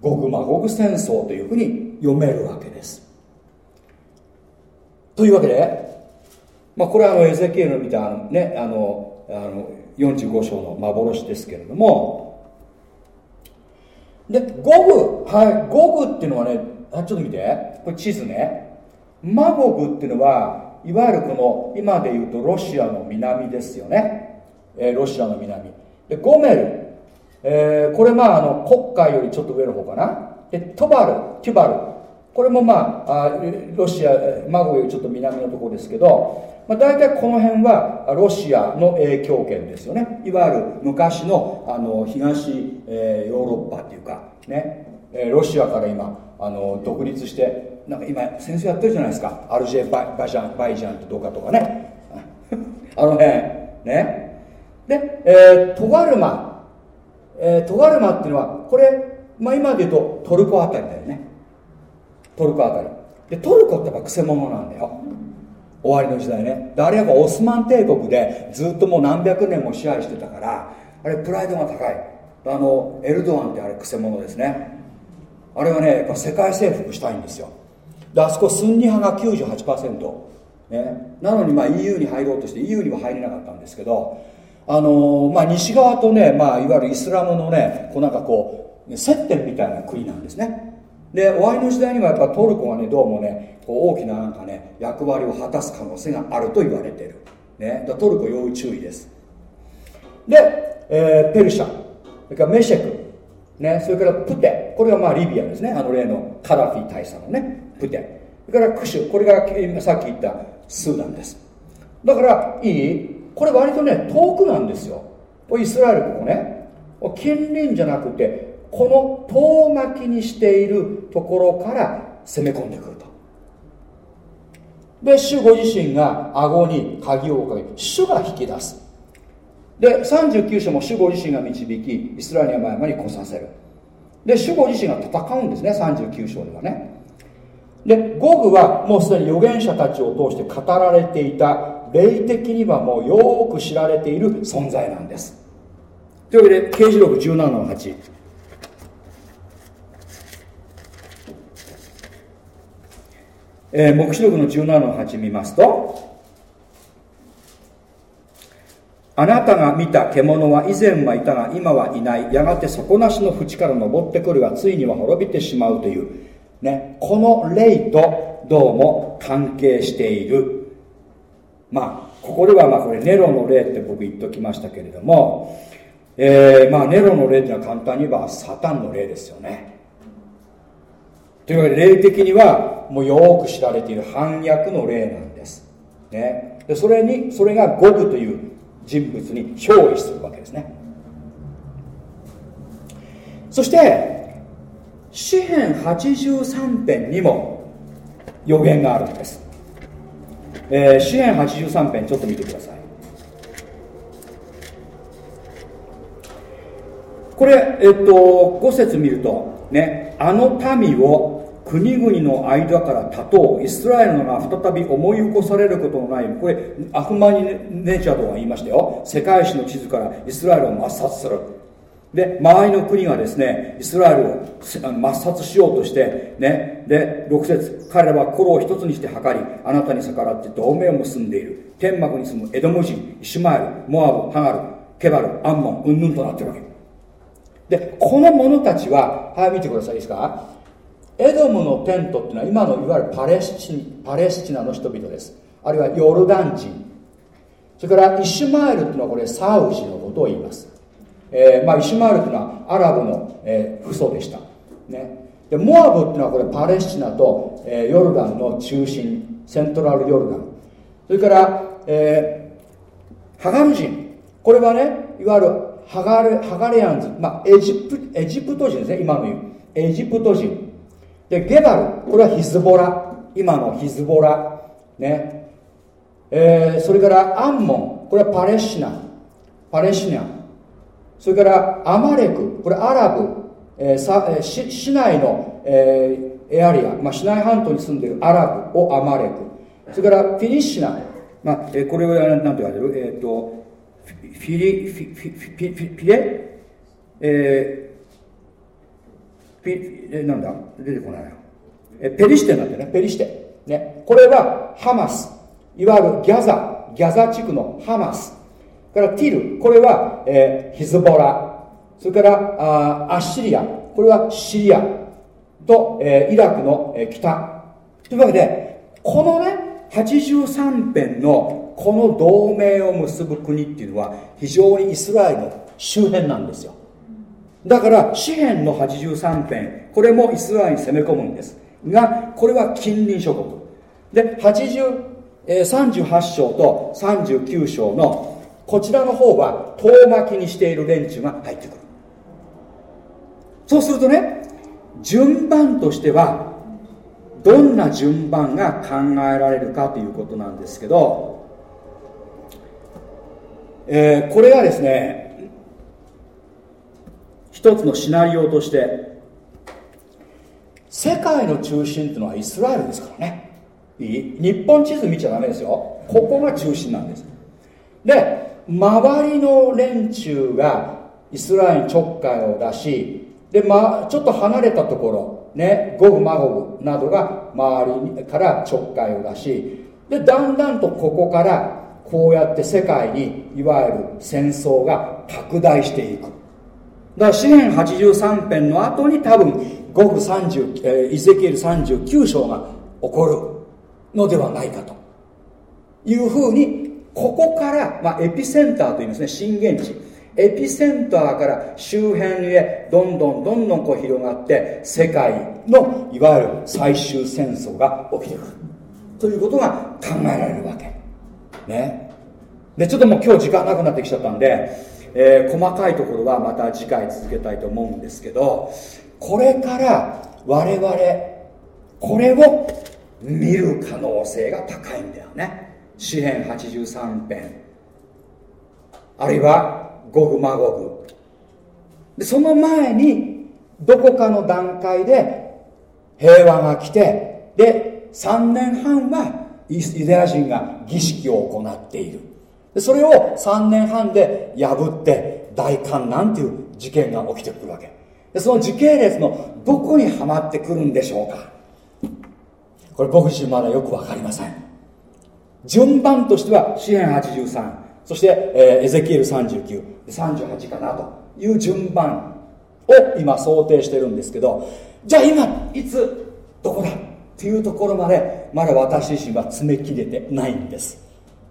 ゴグマゴグ戦争というふうに読めるわけです。というわけで、まあ、これはあのエゼキエルの見たあの、ね、あのあの45章の幻ですけれども。でゴグはいゴグっていうのはねあちょっと見て。これ地図ね。マゴグっていうのはいわゆるこの今で言うとロシアの南ですよね、えー、ロシアの南。でゴメル、えー、これまああの国海よりちょっと上の方かな。でトバルテュバル。これもまあロシアマゴよりちょっと南のところですけど、まあ、大体この辺はロシアの影響圏ですよね。いわゆる昔のあの東、えー、ヨーロッパっていうかね、えー、ロシアから今あの独立してなんか今戦争やってるじゃないですか。アルジェババジャンバイジャンとどうかとかね。[LAUGHS] あの辺ね。で、えー、トガルマ、えー、トガルマっていうのはこれ、まあ、今で言うとトルコあたりだよね。トルコあたり。でトルコってやっぱくせ者なんだよ。終わりの時代ね。であれやっぱオスマン帝国でずっともう何百年も支配してたからあれプライドが高い。あのエルドアンってあれくせ者ですね。あれはねやっぱ世界征服したいんですよ。であそこスンニ派が98%、ね、なのにまあ EU に入ろうとして EU には入れなかったんですけどあの、まあ、西側とね、まあ、いわゆるイスラムのねこうなんかこう接点みたいな国なんですね。で終わりの時代にはやっぱトルコがねどうもねこう大きななんかね役割を果たす可能性があると言われてる、ね、だトルコ要注意です。で、えー、ペルシャそれからメシェク、ね、それからプテこれがまあリビアですねあの例のカラフィ大佐のねプテ。それからクシュこれがさっき言ったスーダンです。だからいい？これ割とね遠くなんですよ。イスラエルここね近隣じゃなくてこの遠巻きにしているところから攻め込んでくると。で主ご自身が顎に鍵をかけ主が引き出す。で39章も主ご自身が導きイスラエルには前々に来させる。で主ご自身が戦うんですね39章ではね。でゴグはもうすでに預言者たちを通して語られていた霊的にはもうよく知られている存在なんです。というわけで刑事録17の8えー、黙示録の17の8見ますとあなたが見た獣は以前はいたが今はいない。やがて底なしの淵から登ってくるがついには滅びてしまうという、ね、この霊とどうも関係している。まあここではまあこれネロの霊って僕言っときましたけれども、えー、まあネロの霊っていうのは簡単に言えばサタンの霊ですよね。というわけで霊的にはもうよく知られている反逆の霊なんです、ね、でそれにそれがゴグという人物に憑依するわけですね。そして詩編83編にも予言があるんです、えー、詩編83編ちょっと見てください。これ、えっと、5節見ると、ね、あの民を国々の間から立とう。イスラエルのが再び思い起こされることのない。これアフマニネチャドが言いましたよ。世界史の地図からイスラエルを抹殺する。で周りの国がですねイスラエルを抹殺しようとしてねで6節彼らは心を一つにして測りあなたに逆らって同盟を結んでいる。天幕に住むエドム人イシュマエルモアブハガルケバルアンモンうんぬんとなってるわけ。でこの者たちははい見てくださいいいですか？エドムのテントっていうのは今のいわゆるパレスチパレスチナの人々です。あるいはヨルダン人。それからイシュマエルっていうのはこれサウジのことを言います、えー、まあ、イシュマエルっていうのはアラブの、えー、父祖でした、ね、でモアブっていうのはこれパレスチナと、えー、ヨルダンの中心セントラルヨルダン。それから、えー、ハガル人。これはねいわゆるハガレハガレアンズ、まあ、エジプエジプト人ですね今の言う。エジプト人。でゲバル。これはヒズボラ。今のヒズボラ。ね。えー、それからアンモン。これはパレスチナ。パレスチナ。それからアマレク。これアラブ、えーさえー、市市内の、えー、エアリア、まあ、市内半島に住んでいるアラブをアマレク。それからフィニッシナ、まあえー、これは何て言われる？えっ、ー、とフィリフィフィフィフィフィレ？えーピえなんだ？出てこないえペリシテなんだよね。ペリシテ、ね、これはハマス。いわゆるギャザ。ギャザ地区のハマス。からティル。これは、えー、ヒズボラ。それからあアッシリア。これはシリア。と、えー、イラクの、えー、北。というわけでこのね83編のこの同盟を結ぶ国っていうのは非常にイスラエルの周辺なんですよ。だから詩篇の83編これもイスラエルに攻め込むんです。がこれは近隣諸国。で80、え、38章と39章のこちらの方は遠巻きにしている連中が入ってくる。そうするとね順番としてはどんな順番が考えられるかということなんですけど、えー、これがですね一つのシナリオとして世界の中心っていうのはイスラエルですからね。いい？日本地図見ちゃダメですよ。ここが中心なんです。で周りの連中がイスラエルにちょっかいを出しで、ま、ちょっと離れたところねゴグマゴグなどが周りからちょっかいを出しでだんだんとここからこうやって世界にいわゆる戦争が拡大していく。だから詩篇83編の後に多分ゴグ30、えー、イゼキエル39章が起こるのではないかというふうにここから、まあ、エピセンターといいますね震源地。エピセンターから周辺へどんどんどんどんこう広がって世界のいわゆる最終戦争が起きてくる。ということが考えられるわけ。ね。でちょっともう今日時間なくなってきちゃったんで、えー、細かいところはまた次回続けたいと思うんですけどこれから我々これを見る可能性が高いんだよね。詩編83編。あるいはゴグマゴグでその前にどこかの段階で平和が来てで3年半はユダヤ人が儀式を行っている。でそれを3年半で破って大観難という事件が起きてくるわけ。でその時系列のどこにはまってくるんでしょうか。これ僕自身まだよく分かりません。順番としては支援83そして、えー、エゼキエル3938かなと。いう順番を今想定してるんですけどじゃあ今いつどこだ？っていうところまでまだ私自身は詰め切れてないんです、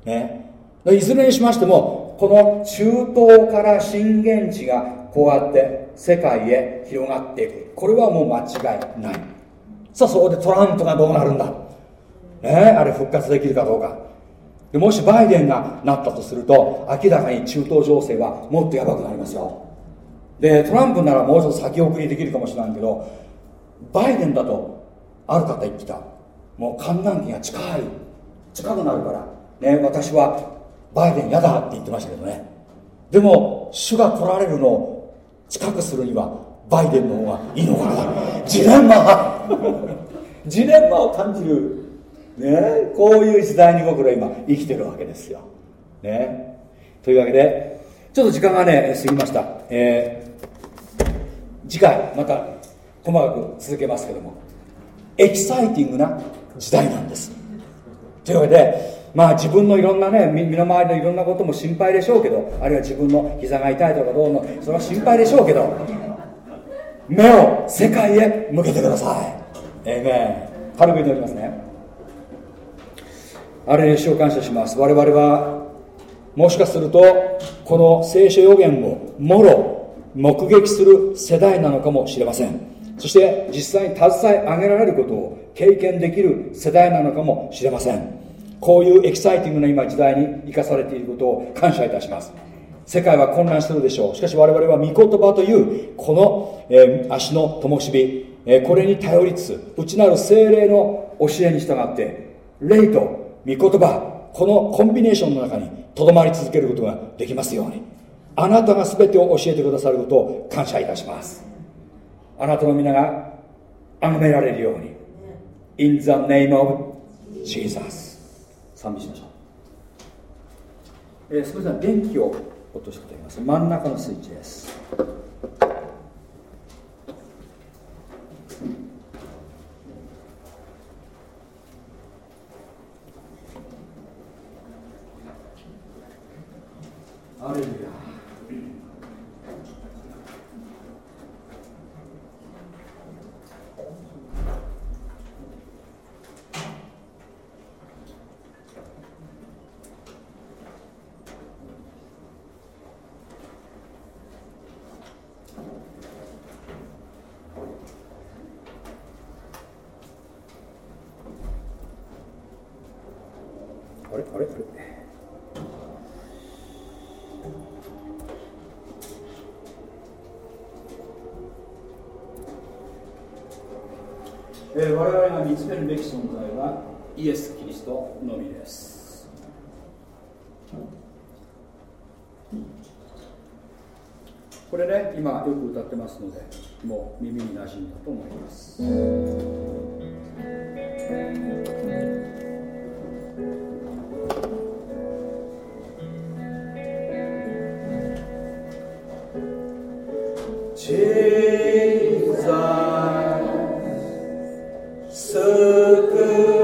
ね、いずれにしましてもこの中東から震源地がこうやって世界へ広がっていく。これはもう間違いない。さあそこでトランプがどうなるんだ、ね、あれ復活できるかどうか。でもしバイデンがなったとすると明らかに中東情勢はもっとやばくなりますよ。でトランプならもうちょっと先送りできるかもしれないけどバイデンだとある方言ってた。もう観覧期が近い。近くなるから。ね私はバイデン嫌だって言ってましたけどね。でも主が来られるのを近くするにはバイデンの方がいいのかな。ジレンマ。[LAUGHS] ジレンマを感じる。ねこういう時代に僕ら今生きてるわけですよ。ね。というわけでちょっと時間がね過ぎました。えー、次回また細かく続けますけども。エキサイティングな時代なんです。というわけでまあ自分のいろんなね身の回りのいろんなことも心配でしょうけどあるいは自分の膝が痛いとかどうのそれは心配でしょうけど目を世界へ向けてください。ええね軽く言っておりますね。あれに主を感謝します。我々はもしかするとこの聖書予言をもろ目撃する世代なのかもしれません。そして実際に携え上げられることを経験できる世代なのかもしれませんこういうエキサイティングな今時代に生かされていることを感謝いたします世界は混乱してるでしょうしかし我々は御言葉というこの、えー、足の灯火、えー、これに頼りつつ内なる精霊の教えに従って霊と御言葉このコンビネーションの中にとどまり続けることができますようにあなたが全てを教えてくださることを感謝いたしますあなたの皆が崇められるように。In the name of Jesus. 賛美しましょう、えー、それでは電気を落としています。真ん中のスイッチです。アレルヤ見つめるべき存在はイエス・キリストのみですこれね今よく歌ってますのでもう耳に馴染んだと思います Jesus. Circle.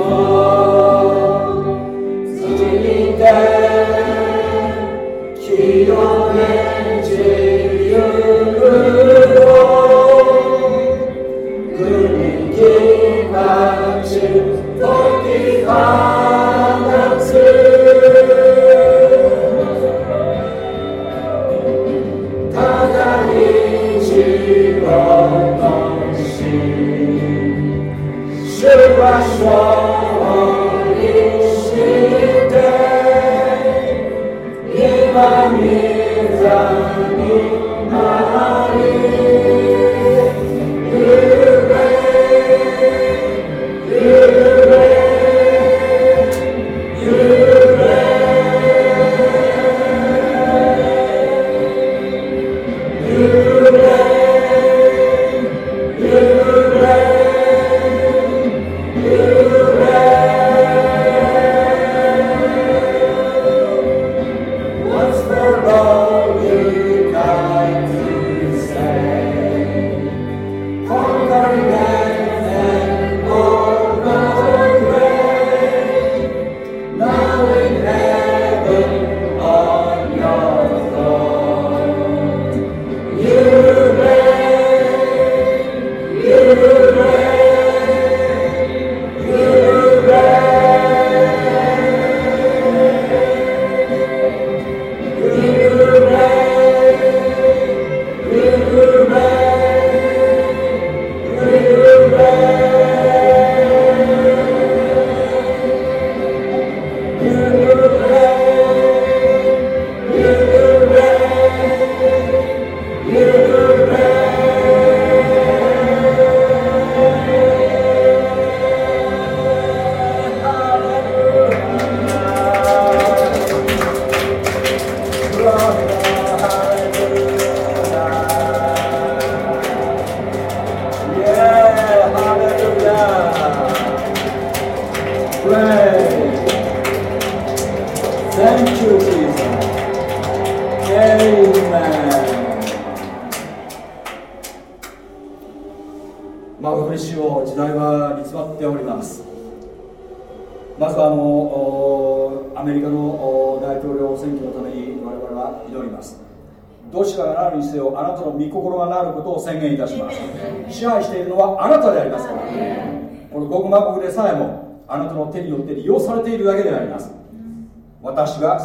Oh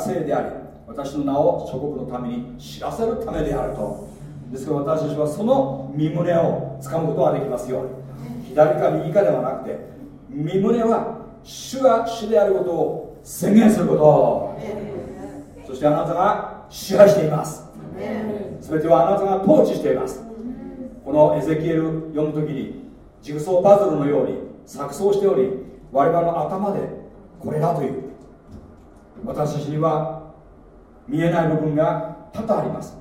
生であり私の名を諸国のために知らせるためであると。ですから私たちはその身胸をつかむことができますように。左か右かではなくて身胸は主が主であることを宣言すること。そしてあなたが支配しています。全てはあなたが統治しています。このエゼキエル読む時にジグソーパズルのように錯綜しており我々の頭でこれだという。私たちには見えない部分が多々あります。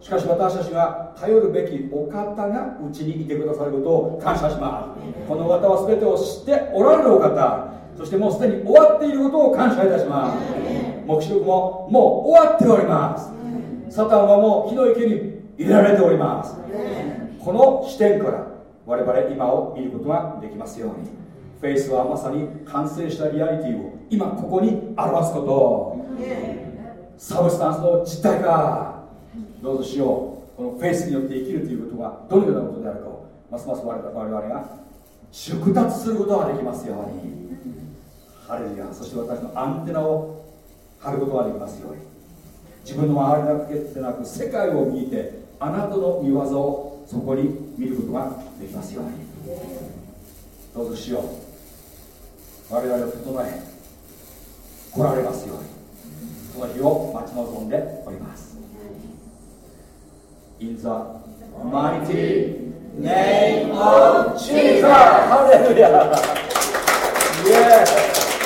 しかし私たちが頼るべきお方がうちにいてくださることを感謝します。この方は全てを知っておられるお方。そしてもうすでに終わっていることを感謝いたします。黙示録ももう終わっております。サタンはもう火の池に入れられております。この視点から我々今を見ることができますように。フェイスはまさに完成したリアリティを今ここに表すこと。 substance の実態がどうぞしよう。このフェイスによって生きるということがどのようなことであるかをますます我々が熟達することができますように。ハレルヤ。そして私のアンテナを張ることができますように。自分の周りだけでなく世界を見てあなたの見業をそこに見ることができますように。どうぞしよう。我々を整え来られますようにその日を待ち望んでおります In the mighty name of Jesus! ハレルヤ Yeah!